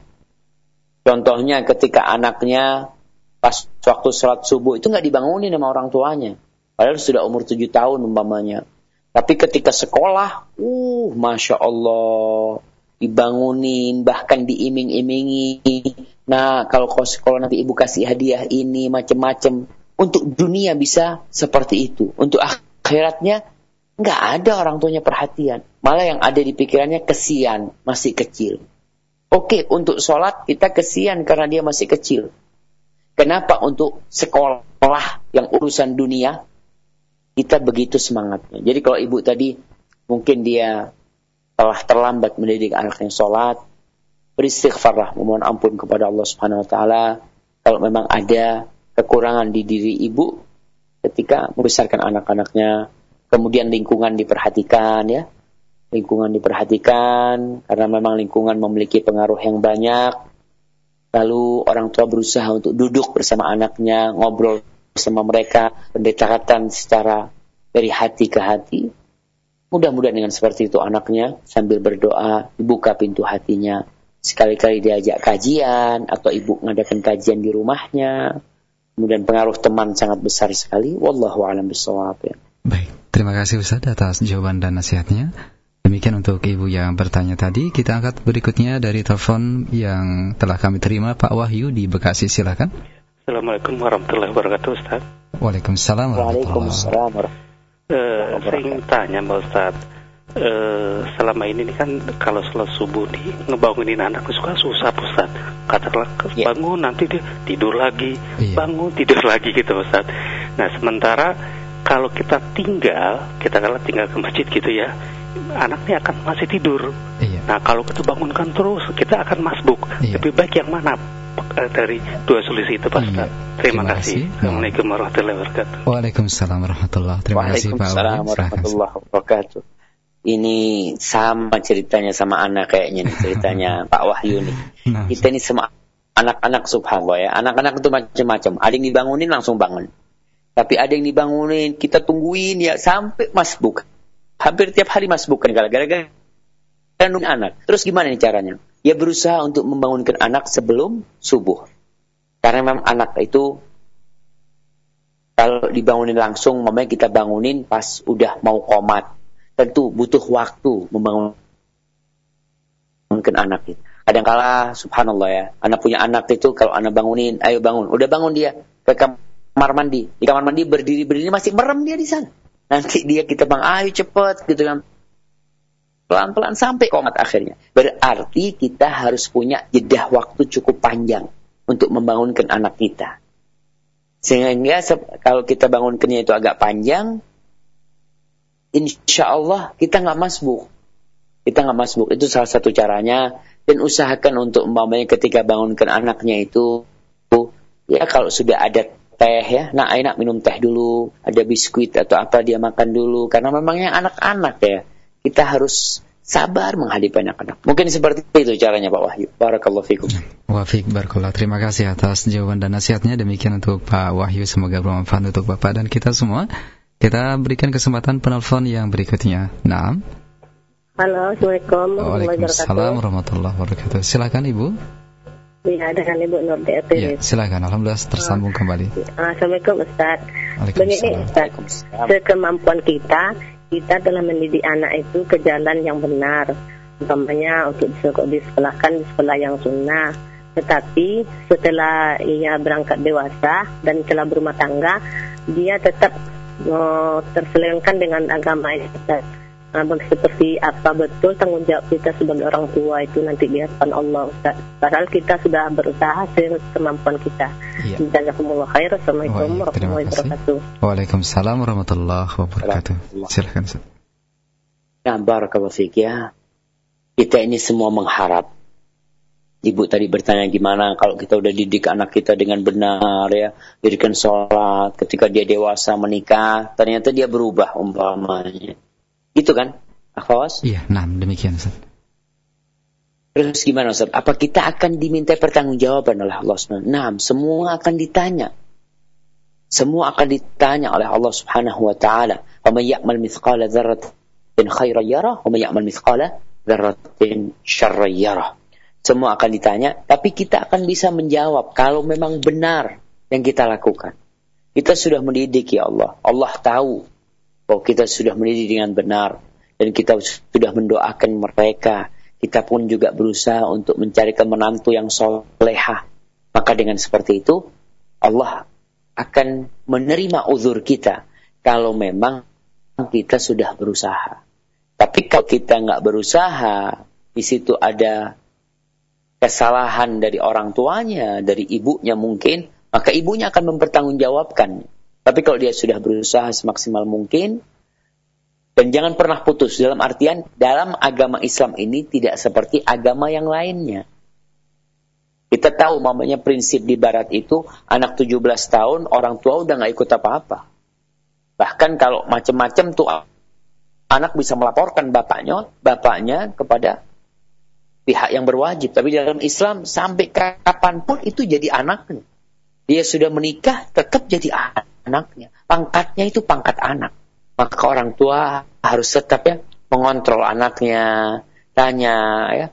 Contohnya ketika anaknya pas waktu sholat subuh itu nggak dibangunin sama orang tuanya. Padahal sudah umur tujuh tahun umpamanya. Tapi ketika sekolah, uh, masya Allah, dibangunin, bahkan diiming-imingi. Nah, kalau kalau nanti ibu kasih hadiah ini macam-macam, untuk dunia bisa seperti itu. Untuk akhiratnya nggak ada orang tuanya perhatian. Malah yang ada di pikirannya kesian, masih kecil. Oke, untuk sholat kita kesian karena dia masih kecil. Kenapa untuk sekolah yang urusan dunia kita begitu semangatnya. Jadi kalau ibu tadi mungkin dia telah terlambat mendidik anaknya sholat, beristighfarlah, memohon ampun kepada Allah Subhanahu Wa Taala. Kalau memang ada kekurangan di diri ibu ketika membesarkan anak-anaknya, kemudian lingkungan diperhatikan ya, lingkungan diperhatikan karena memang lingkungan memiliki pengaruh yang banyak. Lalu orang tua berusaha untuk duduk bersama anaknya, ngobrol bersama mereka, pendekatan secara dari hati ke hati. Mudah-mudahan dengan seperti itu anaknya sambil berdoa dibuka pintu hatinya. Sekali-kali diajak kajian atau ibu ngadakan kajian di rumahnya. Kemudian pengaruh teman sangat besar sekali. Wallahu a'lam bishawab ya. Baik, terima kasih Ustaz atas jawaban dan nasihatnya. Demikian untuk ibu yang bertanya tadi. Kita angkat berikutnya dari telepon yang telah kami terima Pak Wahyu di Bekasi. Silakan. Assalamualaikum warahmatullahi wabarakatuh Ustaz Waalaikumsalam Waalaikumsalam uh, Saya ingin tanya Mbak Ustaz uh, Selama ini kan kalau sholat subuh nih Ngebangunin anak suka susah Ustaz Katakanlah yeah. bangun nanti dia tidur lagi yeah. Bangun tidur (laughs) lagi gitu Ustaz Nah sementara kalau kita tinggal Kita kalau tinggal ke masjid gitu ya Anaknya akan masih tidur iya. Nah kalau kita bangunkan terus Kita akan masbuk iya. Lebih baik yang mana Eh, dari dua solusi itu Pak Ustaz. Terima, Terima kasih. kasih. Assalamualaikum warahmatullahi wabarakatuh. Waalaikumsalam warahmatullahi wabarakatuh. Terima kasih Pak Waalaikumsalam warahmatullahi wabarakatuh. Ini sama ceritanya sama anak kayaknya nih ceritanya (laughs) Pak Wahyu nih. Nah, Kita ini semua anak-anak subhanallah ya. Anak-anak itu macam-macam. Ada yang dibangunin langsung bangun. Tapi ada yang dibangunin, kita tungguin ya sampai masbuk. Hampir tiap hari masbuk kan gara-gara anak. Terus gimana nih caranya? Ia berusaha untuk membangunkan anak sebelum subuh. Karena memang anak itu kalau dibangunin langsung, mamanya kita bangunin pas udah mau komat. Tentu butuh waktu membangunkan anak itu. Kadang-kala subhanallah ya, anak punya anak itu kalau anak bangunin, ayo bangun. Udah bangun dia ke kamar mandi. Di kamar mandi berdiri-berdiri masih merem dia di sana. Nanti dia kita bang, ayo cepet gitu kan pelan-pelan sampai komat akhirnya. Berarti kita harus punya jeda waktu cukup panjang untuk membangunkan anak kita. Sehingga kalau kita bangunkannya itu agak panjang, insya Allah kita nggak masbuk. Kita nggak masbuk. Itu salah satu caranya. Dan usahakan untuk umpamanya ketika bangunkan anaknya itu, ya kalau sudah ada teh ya, nah enak minum teh dulu, ada biskuit atau apa dia makan dulu. Karena memangnya anak-anak ya kita harus sabar menghadapi anak-anak. Mungkin seperti itu caranya Pak Wahyu. Barakallahu fikum. Wafik barakallah. Terima kasih atas jawaban dan nasihatnya. Demikian untuk Pak Wahyu. Semoga bermanfaat untuk Bapak dan kita semua. Kita berikan kesempatan penelpon yang berikutnya. Nah. Halo, Assalamualaikum Waalaikumsalam warahmatullahi wabarakatuh. Silakan Ibu. Ya, dengan Ibu Nur Ya, silakan. Alhamdulillah tersambung kembali. Assalamualaikum Ustaz. Begini Ustaz, sekemampuan kita kita telah mendidik anak itu ke jalan yang benar umpamanya untuk disekolahkan di sekolah yang sunnah tetapi setelah ia berangkat dewasa dan telah berumah tangga dia tetap uh, terselengkan dengan agama Islam Nah, seperti apa betul tanggung jawab kita sebagai orang tua itu nanti di hadapan Allah Ustaz. Padahal kita sudah berusaha kemampuan kita. Iya. Jazakumullah khair. Assalamualaikum warahmatullahi wabarakatuh. Waalaikumsalam warahmatullahi wabarakatuh. Silakan Ustaz. Nah, barakallahu fiik ya. Kita ini semua mengharap Ibu tadi bertanya gimana kalau kita udah didik anak kita dengan benar ya, dirikan sholat, ketika dia dewasa menikah, ternyata dia berubah umpamanya. Gitu kan, Akhwas? Iya, nah demikian Ustaz. Terus gimana Ustaz? Apa kita akan diminta pertanggungjawaban oleh Allah SWT? Nah, semua akan ditanya. Semua akan ditanya oleh Allah Subhanahu wa taala. "Wa may ya'mal mithqala dzarratin khairan yarah, wa may ya'mal mithqala dzarratin syarran yarah." Semua akan ditanya, tapi kita akan bisa menjawab kalau memang benar yang kita lakukan. Kita sudah mendidik ya Allah. Allah tahu bahwa kita sudah mendidik dengan benar dan kita sudah mendoakan mereka kita pun juga berusaha untuk mencari menantu yang soleha. Maka dengan seperti itu, Allah akan menerima uzur kita kalau memang kita sudah berusaha. Tapi kalau kita nggak berusaha, di situ ada kesalahan dari orang tuanya, dari ibunya mungkin, maka ibunya akan mempertanggungjawabkan. Tapi kalau dia sudah berusaha semaksimal mungkin, dan jangan pernah putus dalam artian dalam agama Islam ini tidak seperti agama yang lainnya. Kita tahu mamanya prinsip di barat itu anak 17 tahun orang tua udah nggak ikut apa-apa. Bahkan kalau macam-macam tuh anak bisa melaporkan bapaknya, bapaknya kepada pihak yang berwajib. Tapi dalam Islam sampai kapan pun itu jadi anaknya. Dia sudah menikah tetap jadi anaknya. Pangkatnya itu pangkat anak maka orang tua harus tetap ya mengontrol anaknya, tanya ya.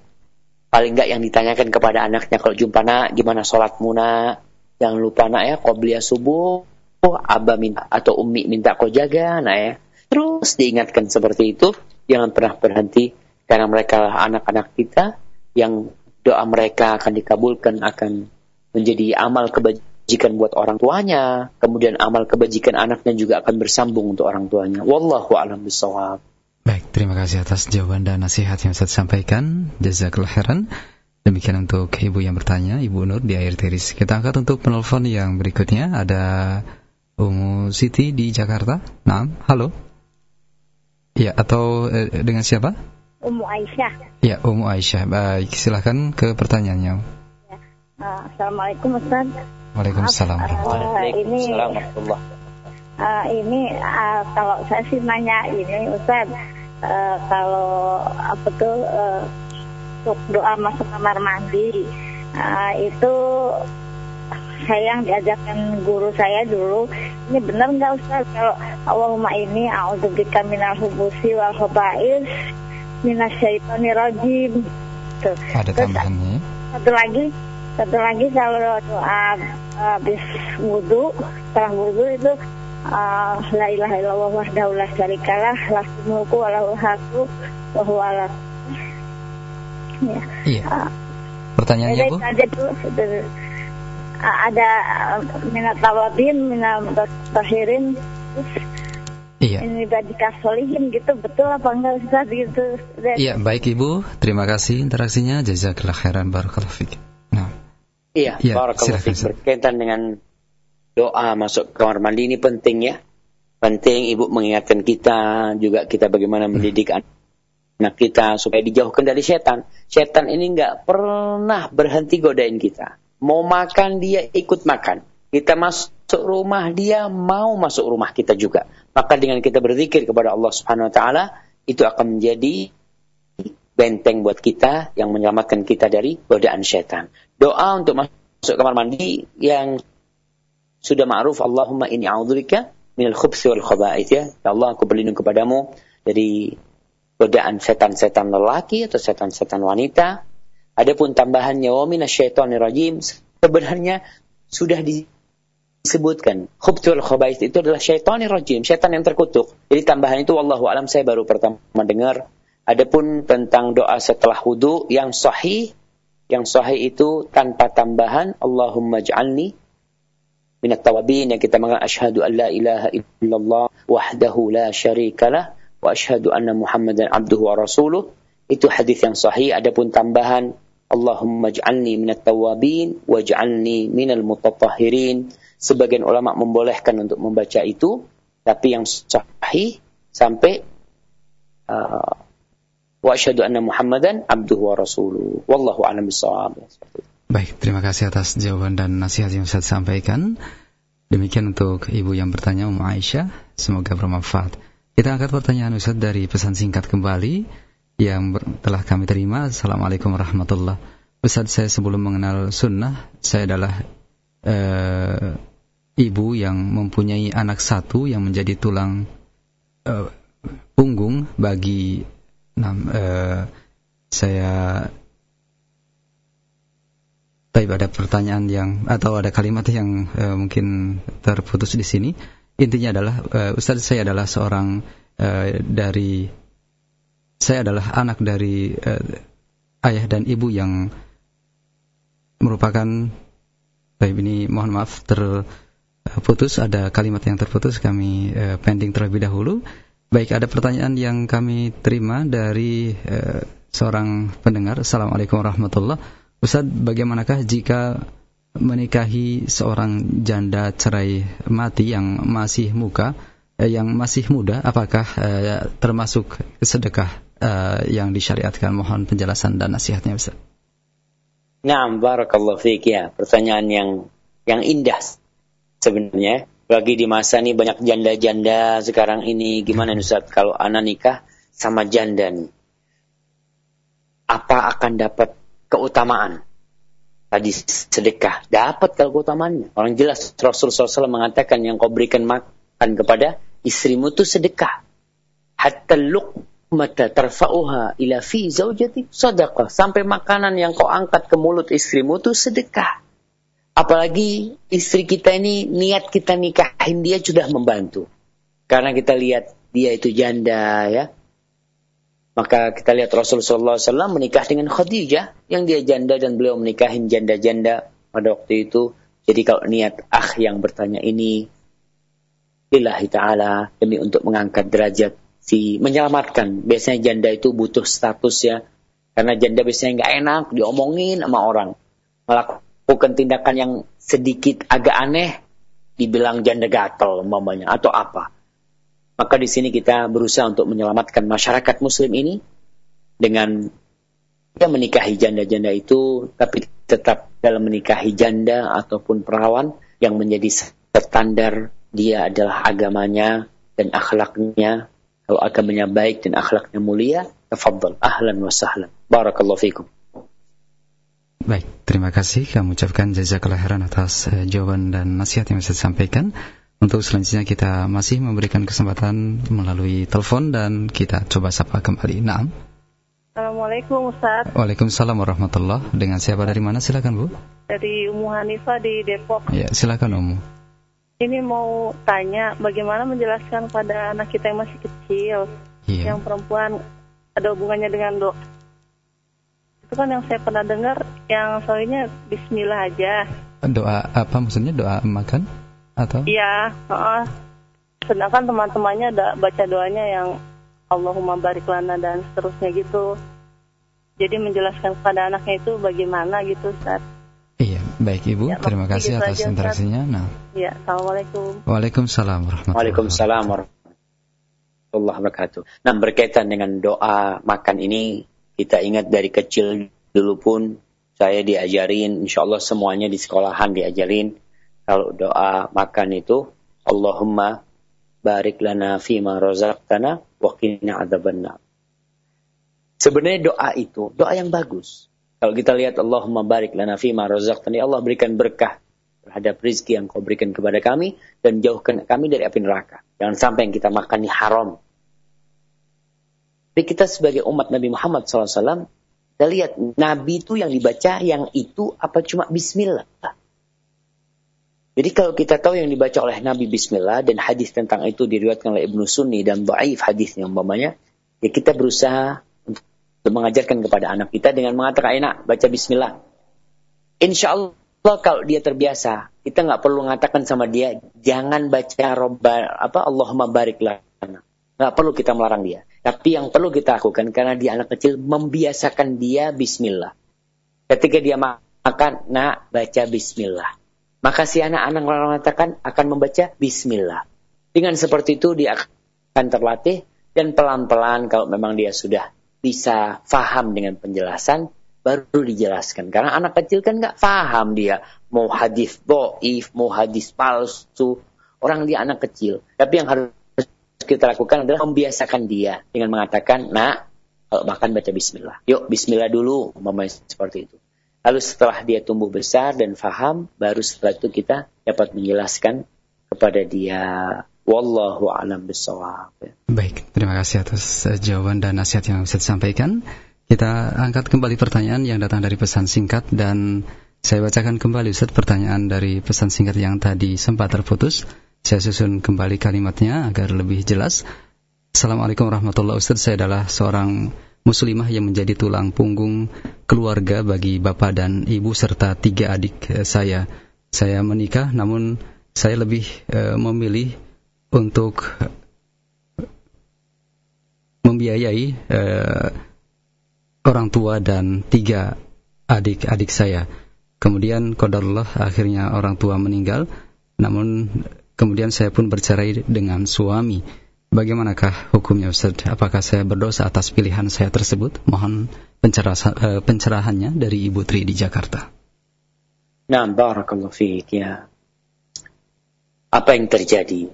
Paling enggak yang ditanyakan kepada anaknya kalau jumpa nak gimana sholatmu nak, jangan lupa nak ya qobliyah subuh, oh abah minta atau umi minta kau jaga nak ya. Terus diingatkan seperti itu, jangan pernah berhenti karena mereka anak-anak kita yang doa mereka akan dikabulkan akan menjadi amal kebajikan buat orang tuanya, kemudian amal kebajikan anaknya juga akan bersambung untuk orang tuanya. Wallahu a'lam bishawab. Baik, terima kasih atas jawaban dan nasihat yang saya sampaikan. Jazakallah khairan. Demikian untuk ibu yang bertanya, Ibu Nur di air teris. Kita angkat untuk penelpon yang berikutnya. Ada Umu Siti di Jakarta. Nah, halo. Ya, atau eh, dengan siapa? Umu Aisyah. Ya, Umu Aisyah. Baik, silahkan ke pertanyaannya. Ya. Uh, Assalamualaikum Ustaz. Waalaikumsalam. Uh, ini uh, ini uh, kalau saya sih nanya ini Ustaz uh, kalau apa tuh uh, untuk doa masuk kamar mandi uh, itu saya yang diajarkan guru saya dulu ini benar nggak Ustaz kalau Allahumma ini a'udzubika minal hubusi wal khaba'is minasyaitonir rajim tuh. Ada tambahannya. Satu lagi satu lagi kalau doa habis wudhu setelah wudhu itu uh, la ilaha illallah wahdahu la syarikalah lahul mulku wa lahul hamdu wa huwa ala ya. Iya. Uh, Pertanyaannya Bu? Ada tuh ada minat tawabin, minat tahirin, Iya. Ini badi kasolihin gitu betul apa enggak Ustaz gitu. Iya, baik Ibu. Terima kasih interaksinya. Jazakallah khairan barakallahu fiik. Iya, ya, barakallahu berkaitan dengan doa masuk kamar mandi ini penting ya. Penting ibu mengingatkan kita juga kita bagaimana hmm. mendidik anak kita supaya dijauhkan dari setan. Setan ini nggak pernah berhenti godain kita. Mau makan dia ikut makan. Kita masuk rumah dia mau masuk rumah kita juga. Maka dengan kita berzikir kepada Allah Subhanahu wa taala itu akan menjadi benteng buat kita yang menyelamatkan kita dari godaan setan. Doa untuk masuk kamar mandi yang sudah ma'ruf Allahumma inni a'udzubika minal khubthi wal khaba'ith ya. Ya Allah aku berlindung kepadamu dari godaan setan-setan lelaki atau setan-setan wanita. Adapun tambahannya wa minasyaitonir rajim sebenarnya sudah disebutkan. Khubthi wal khaba'ith itu adalah syaitonir rajim, setan yang terkutuk. Jadi tambahan itu wallahu alam saya baru pertama mendengar Adapun tentang doa setelah wudhu yang sahih, yang sahih itu tanpa tambahan Allahumma ja'alni minat tawabin yang kita mengatakan asyhadu an la ilaha illallah wahdahu la syarikalah wa asyhadu anna muhammadan abduhu wa rasuluh itu hadis yang sahih adapun tambahan Allahumma ja'alni minat tawabin waj'alni minal mutatahhirin sebagian ulama membolehkan untuk membaca itu tapi yang sahih sampai uh, wa asyhadu anna Muhammadan abduhu wa rasuluh. Wallahu a'lam bishawab. Baik, terima kasih atas jawaban dan nasihat yang saya sampaikan. Demikian untuk ibu yang bertanya Ummu Aisyah, semoga bermanfaat. Kita angkat pertanyaan Ustaz dari pesan singkat kembali yang telah kami terima. Assalamualaikum warahmatullahi Ustaz saya sebelum mengenal sunnah, saya adalah uh, ibu yang mempunyai anak satu yang menjadi tulang uh, punggung bagi uh, saya tapi ada pertanyaan yang atau ada kalimat yang uh, mungkin terputus di sini. Intinya adalah uh, Ustaz saya adalah seorang uh, dari saya adalah anak dari uh, ayah dan ibu yang merupakan baik ini mohon maaf terputus ada kalimat yang terputus kami uh, pending terlebih dahulu. Baik ada pertanyaan yang kami terima dari uh, seorang pendengar. Assalamualaikum warahmatullahi Ustaz, bagaimanakah jika menikahi seorang janda cerai mati yang masih muka, eh, yang masih muda, apakah eh, termasuk sedekah eh, yang disyariatkan? Mohon penjelasan dan nasihatnya, Ustaz. Nah, barakallahu fiik ya. Pertanyaan yang yang indah sebenarnya. Bagi di masa ini banyak janda-janda sekarang ini. Gimana Ustaz kalau anak nikah sama janda nih? Apa akan dapat keutamaan. Tadi sedekah. Dapat kalau keutamaannya. Orang jelas Rasulullah SAW mengatakan yang kau berikan makan kepada istrimu itu sedekah. Hatta luqmata tarfa'uha ila fi zaujati sadaqah. Sampai makanan yang kau angkat ke mulut istrimu itu sedekah. Apalagi istri kita ini niat kita nikahin dia sudah membantu. Karena kita lihat dia itu janda ya. Maka kita lihat Rasulullah SAW menikah dengan Khadijah yang dia janda dan beliau menikahin janda-janda pada waktu itu. Jadi kalau niat ah yang bertanya ini lillahi ta'ala demi untuk mengangkat derajat si menyelamatkan. Biasanya janda itu butuh status ya. Karena janda biasanya nggak enak diomongin sama orang. Melakukan tindakan yang sedikit agak aneh dibilang janda gatel umpamanya atau apa. Maka di sini kita berusaha untuk menyelamatkan masyarakat muslim ini dengan ya menikahi janda-janda itu tapi tetap dalam menikahi janda ataupun perawan yang menjadi standar dia adalah agamanya dan akhlaknya. Kalau agamanya baik dan akhlaknya mulia tafadhal ahlan wa sahlan. Barakallahu fikum Baik, terima kasih kami ucapkan jazakallahu khairan atas uh, jawaban dan nasihat yang saya sampaikan. Untuk selanjutnya kita masih memberikan kesempatan melalui telepon dan kita coba sapa kembali. Naam. Assalamualaikum Ustaz. Waalaikumsalam warahmatullah. Dengan siapa dari mana silakan Bu? Dari Umu Hanifah di Depok. Ya, silakan Umu. Ini mau tanya bagaimana menjelaskan pada anak kita yang masih kecil, iya. yang perempuan ada hubungannya dengan doa. Itu kan yang saya pernah dengar, yang soalnya Bismillah aja. Doa apa maksudnya doa makan? atau? Iya, uh, sedangkan teman-temannya ada baca doanya yang Allahumma barik lana dan seterusnya gitu. Jadi menjelaskan kepada anaknya itu bagaimana gitu, Ustaz. Iya, baik Ibu. Ya, Terima kasih gitu atas aja, interaksinya. Nah. Iya, Assalamualaikum. Waalaikumsalam warahmatullahi Waalaikumsalam warahmatullahi wabarakatuh. Nah, berkaitan dengan doa makan ini, kita ingat dari kecil dulu pun saya diajarin, insya Allah semuanya di sekolahan diajarin kalau doa makan itu Allahumma barik lana fima razaqtana wa qina adzabannar. Sebenarnya doa itu doa yang bagus. Kalau kita lihat Allahumma barik lana fima razaqtana, ya Allah berikan berkah terhadap rizki yang kau berikan kepada kami dan jauhkan kami dari api neraka. Jangan sampai yang kita makan ini haram. Tapi kita sebagai umat Nabi Muhammad SAW, kita lihat Nabi itu yang dibaca yang itu apa cuma Bismillah. Jadi kalau kita tahu yang dibaca oleh Nabi Bismillah dan hadis tentang itu diriwayatkan oleh Ibnu Sunni dan Baif hadisnya umpamanya, ya kita berusaha untuk mengajarkan kepada anak kita dengan mengatakan enak baca Bismillah. Insya Allah kalau dia terbiasa, kita nggak perlu mengatakan sama dia jangan baca robba apa Allahumma barik lana. Nggak perlu kita melarang dia. Tapi yang perlu kita lakukan karena dia anak kecil membiasakan dia Bismillah. Ketika dia makan, nak baca Bismillah maka si anak-anak mengatakan akan membaca bismillah. Dengan seperti itu dia akan terlatih dan pelan-pelan kalau memang dia sudah bisa faham dengan penjelasan, baru dijelaskan. Karena anak kecil kan nggak paham dia mau hadis doif, mau hadis palsu. Orang dia anak kecil. Tapi yang harus kita lakukan adalah membiasakan dia dengan mengatakan, nak, kalau makan baca bismillah. Yuk bismillah dulu, mama seperti itu. Lalu setelah dia tumbuh besar dan faham, baru setelah itu kita dapat menjelaskan kepada dia Wallahu alam bisawab. Baik, terima kasih atas eh, jawaban dan nasihat yang bisa disampaikan. Kita angkat kembali pertanyaan yang datang dari pesan singkat dan saya bacakan kembali Ustaz pertanyaan dari pesan singkat yang tadi sempat terputus. Saya susun kembali kalimatnya agar lebih jelas. Assalamualaikum warahmatullahi wabarakatuh. Saya adalah seorang muslimah yang menjadi tulang punggung keluarga bagi bapak dan ibu serta tiga adik eh, saya. Saya menikah namun saya lebih uh, memilih untuk membiayai uh, orang tua dan tiga adik-adik saya. Kemudian kodarullah akhirnya orang tua meninggal, namun kemudian saya pun bercerai dengan suami. Bagaimanakah hukumnya Ustaz? Apakah saya berdosa atas pilihan saya tersebut? Mohon uh, pencerahannya dari Ibu Tri di Jakarta. Nah, barakallahu fiik ya. Apa yang terjadi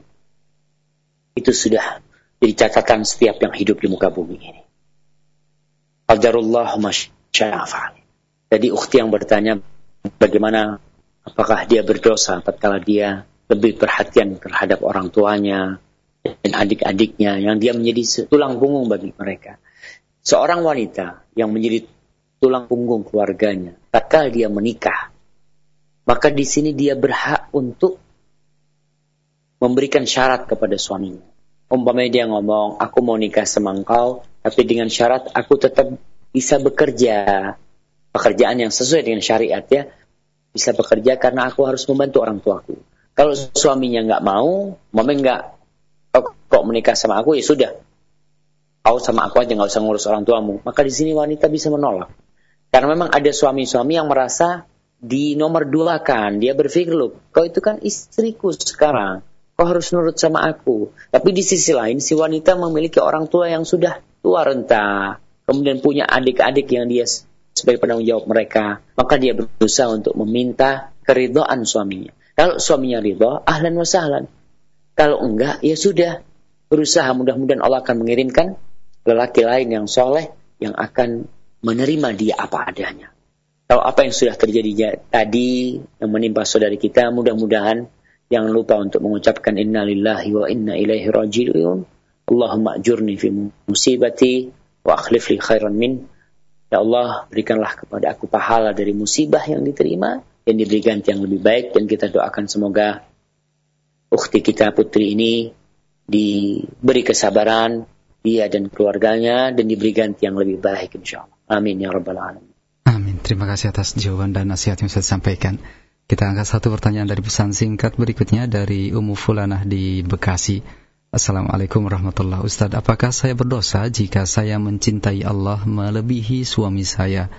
itu sudah jadi catatan setiap yang hidup di muka bumi ini. Qadarullah masya'afa'al. Jadi ukhti yang bertanya bagaimana apakah dia berdosa tatkala dia lebih perhatian terhadap orang tuanya dan adik-adiknya yang dia menjadi tulang punggung bagi mereka. Seorang wanita yang menjadi tulang punggung keluarganya, tatkala dia menikah, maka di sini dia berhak untuk memberikan syarat kepada suaminya. Umpamanya dia ngomong, aku mau nikah sama engkau, tapi dengan syarat aku tetap bisa bekerja. Pekerjaan yang sesuai dengan syariat ya. Bisa bekerja karena aku harus membantu orang tuaku. Kalau suaminya nggak mau, mama nggak, kok, kok menikah sama aku ya sudah. Kau sama aku aja nggak usah ngurus orang tuamu. Maka di sini wanita bisa menolak. Karena memang ada suami-suami yang merasa di nomor dua kan. Dia berpikir loh, kau itu kan istriku sekarang kau harus nurut sama aku. Tapi di sisi lain, si wanita memiliki orang tua yang sudah tua renta, kemudian punya adik-adik yang dia sebagai penanggung jawab mereka, maka dia berusaha untuk meminta keridhaan suaminya. Kalau suaminya ridho, ahlan wa sahlan. Kalau enggak, ya sudah. Berusaha mudah-mudahan Allah akan mengirimkan lelaki lain yang soleh yang akan menerima dia apa adanya. Kalau apa yang sudah terjadi tadi yang menimpa saudari kita, mudah-mudahan Jangan lupa untuk mengucapkan inna lillahi wa inna ilaihi raji'un. Allahumma ajurni fi musibati wa akhlif li khairan min. Ya Allah, berikanlah kepada aku pahala dari musibah yang diterima dan diberi ganti yang lebih baik dan kita doakan semoga ukhti kita putri ini diberi kesabaran dia dan keluarganya dan diberi ganti yang lebih baik insyaallah. Amin ya rabbal alamin. Amin. Terima kasih atas jawaban dan nasihat yang saya sampaikan. Kita angkat satu pertanyaan dari pesan singkat berikutnya dari Umu Fulanah di Bekasi. Assalamualaikum warahmatullahi Ustaz, apakah saya berdosa jika saya mencintai Allah melebihi suami saya?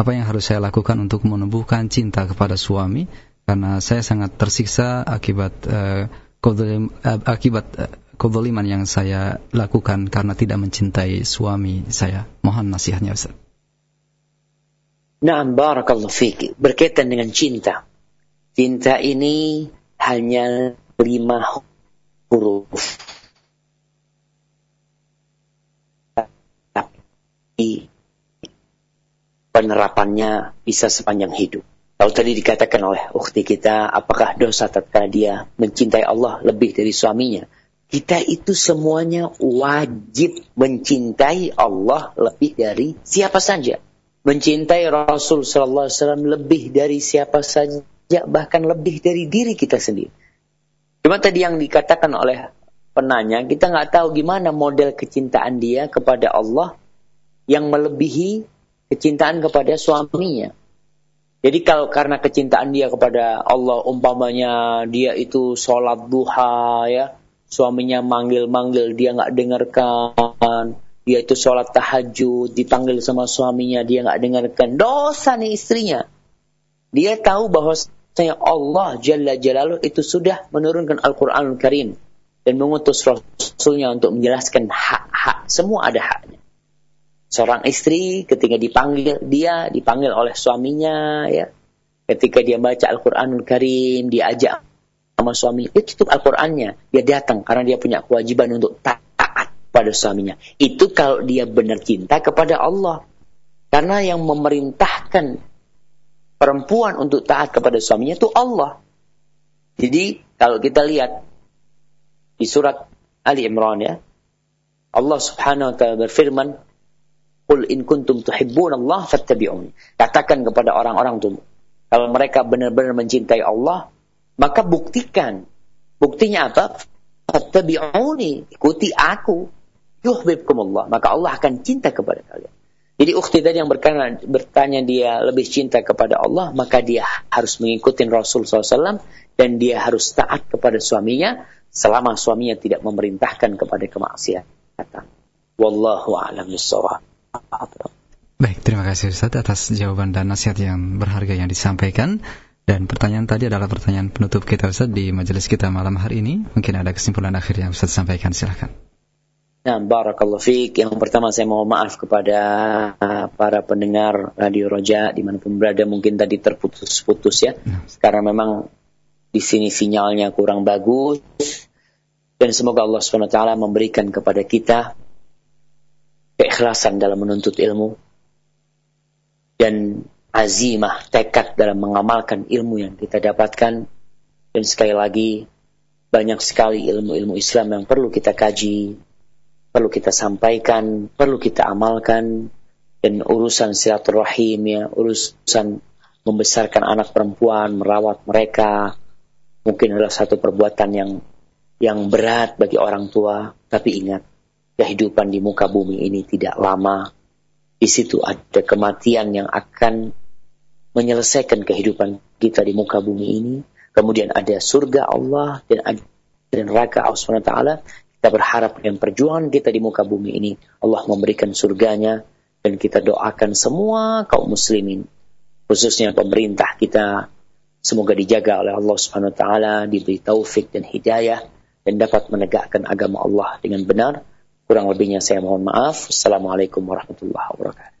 Apa yang harus saya lakukan untuk menumbuhkan cinta kepada suami? Karena saya sangat tersiksa akibat uh, kodolim, uh, akibat uh, kodoliman yang saya lakukan karena tidak mencintai suami saya. Mohon nasihatnya Ustaz. Naam barakallahu fiki. Berkaitan dengan cinta. Cinta ini hanya lima huruf. Tapi penerapannya bisa sepanjang hidup. Kalau tadi dikatakan oleh ukti kita, apakah dosa tatkala dia mencintai Allah lebih dari suaminya? Kita itu semuanya wajib mencintai Allah lebih dari siapa saja. Mencintai Rasul Sallallahu Alaihi Wasallam lebih dari siapa saja bahkan lebih dari diri kita sendiri. Cuma tadi yang dikatakan oleh penanya, kita nggak tahu gimana model kecintaan dia kepada Allah yang melebihi kecintaan kepada suaminya. Jadi kalau karena kecintaan dia kepada Allah umpamanya dia itu sholat duha ya, suaminya manggil-manggil dia nggak dengarkan, dia itu sholat tahajud dipanggil sama suaminya dia nggak dengarkan, dosa nih istrinya. Dia tahu bahwa saya Allah Jalla Jalaluh itu sudah menurunkan Al-Quran Al-Karim dan mengutus Rasulnya untuk menjelaskan hak-hak. Semua ada haknya. Seorang istri ketika dipanggil dia dipanggil oleh suaminya ya. Ketika dia baca Al-Qur'anul Karim, diajak sama suami, dia tutup Al-Qur'annya, dia datang karena dia punya kewajiban untuk taat pada suaminya. Itu kalau dia benar cinta kepada Allah. Karena yang memerintahkan perempuan untuk taat kepada suaminya itu Allah. Jadi kalau kita lihat di surat Ali Imran ya, Allah Subhanahu wa taala berfirman, Qul in kuntum tuhibbun Allah fattabi'un. Katakan kepada orang-orang itu, kalau mereka benar-benar mencintai Allah, maka buktikan. Buktinya apa? Fattabi'uni, ikuti aku. Yuhibbukum Allah, maka Allah akan cinta kepada kalian. Jadi ukhti tadi yang berkana, bertanya dia lebih cinta kepada Allah, maka dia harus mengikuti Rasul SAW dan dia harus taat kepada suaminya selama suaminya tidak memerintahkan kepada kemaksiatan. Wallahu a'lam bishawab. Baik, terima kasih Ustaz atas jawaban dan nasihat yang berharga yang disampaikan. Dan pertanyaan tadi adalah pertanyaan penutup kita Ustaz di majelis kita malam hari ini. Mungkin ada kesimpulan akhir yang Ustaz sampaikan, silahkan. Nah, barakallahu fiik. Yang pertama saya mau maaf kepada uh, para pendengar Radio Roja di mana pun berada mungkin tadi terputus-putus ya. Nah. Karena memang di sini sinyalnya kurang bagus. Dan semoga Allah SWT memberikan kepada kita keikhlasan dalam menuntut ilmu dan azimah, tekad dalam mengamalkan ilmu yang kita dapatkan. Dan sekali lagi banyak sekali ilmu-ilmu Islam yang perlu kita kaji, perlu kita sampaikan, perlu kita amalkan. Dan urusan silaturahim ya, urusan membesarkan anak perempuan, merawat mereka mungkin adalah satu perbuatan yang yang berat bagi orang tua, tapi ingat kehidupan di muka bumi ini tidak lama. Di situ ada kematian yang akan menyelesaikan kehidupan kita di muka bumi ini. Kemudian ada surga Allah dan ada neraka Allah SWT. Kita berharap dengan perjuangan kita di muka bumi ini, Allah memberikan surganya dan kita doakan semua kaum muslimin, khususnya pemerintah kita, semoga dijaga oleh Allah Subhanahu taala, diberi taufik dan hidayah dan dapat menegakkan agama Allah dengan benar Kurang lebihnya saya mohon maaf. Assalamualaikum warahmatullahi wabarakatuh.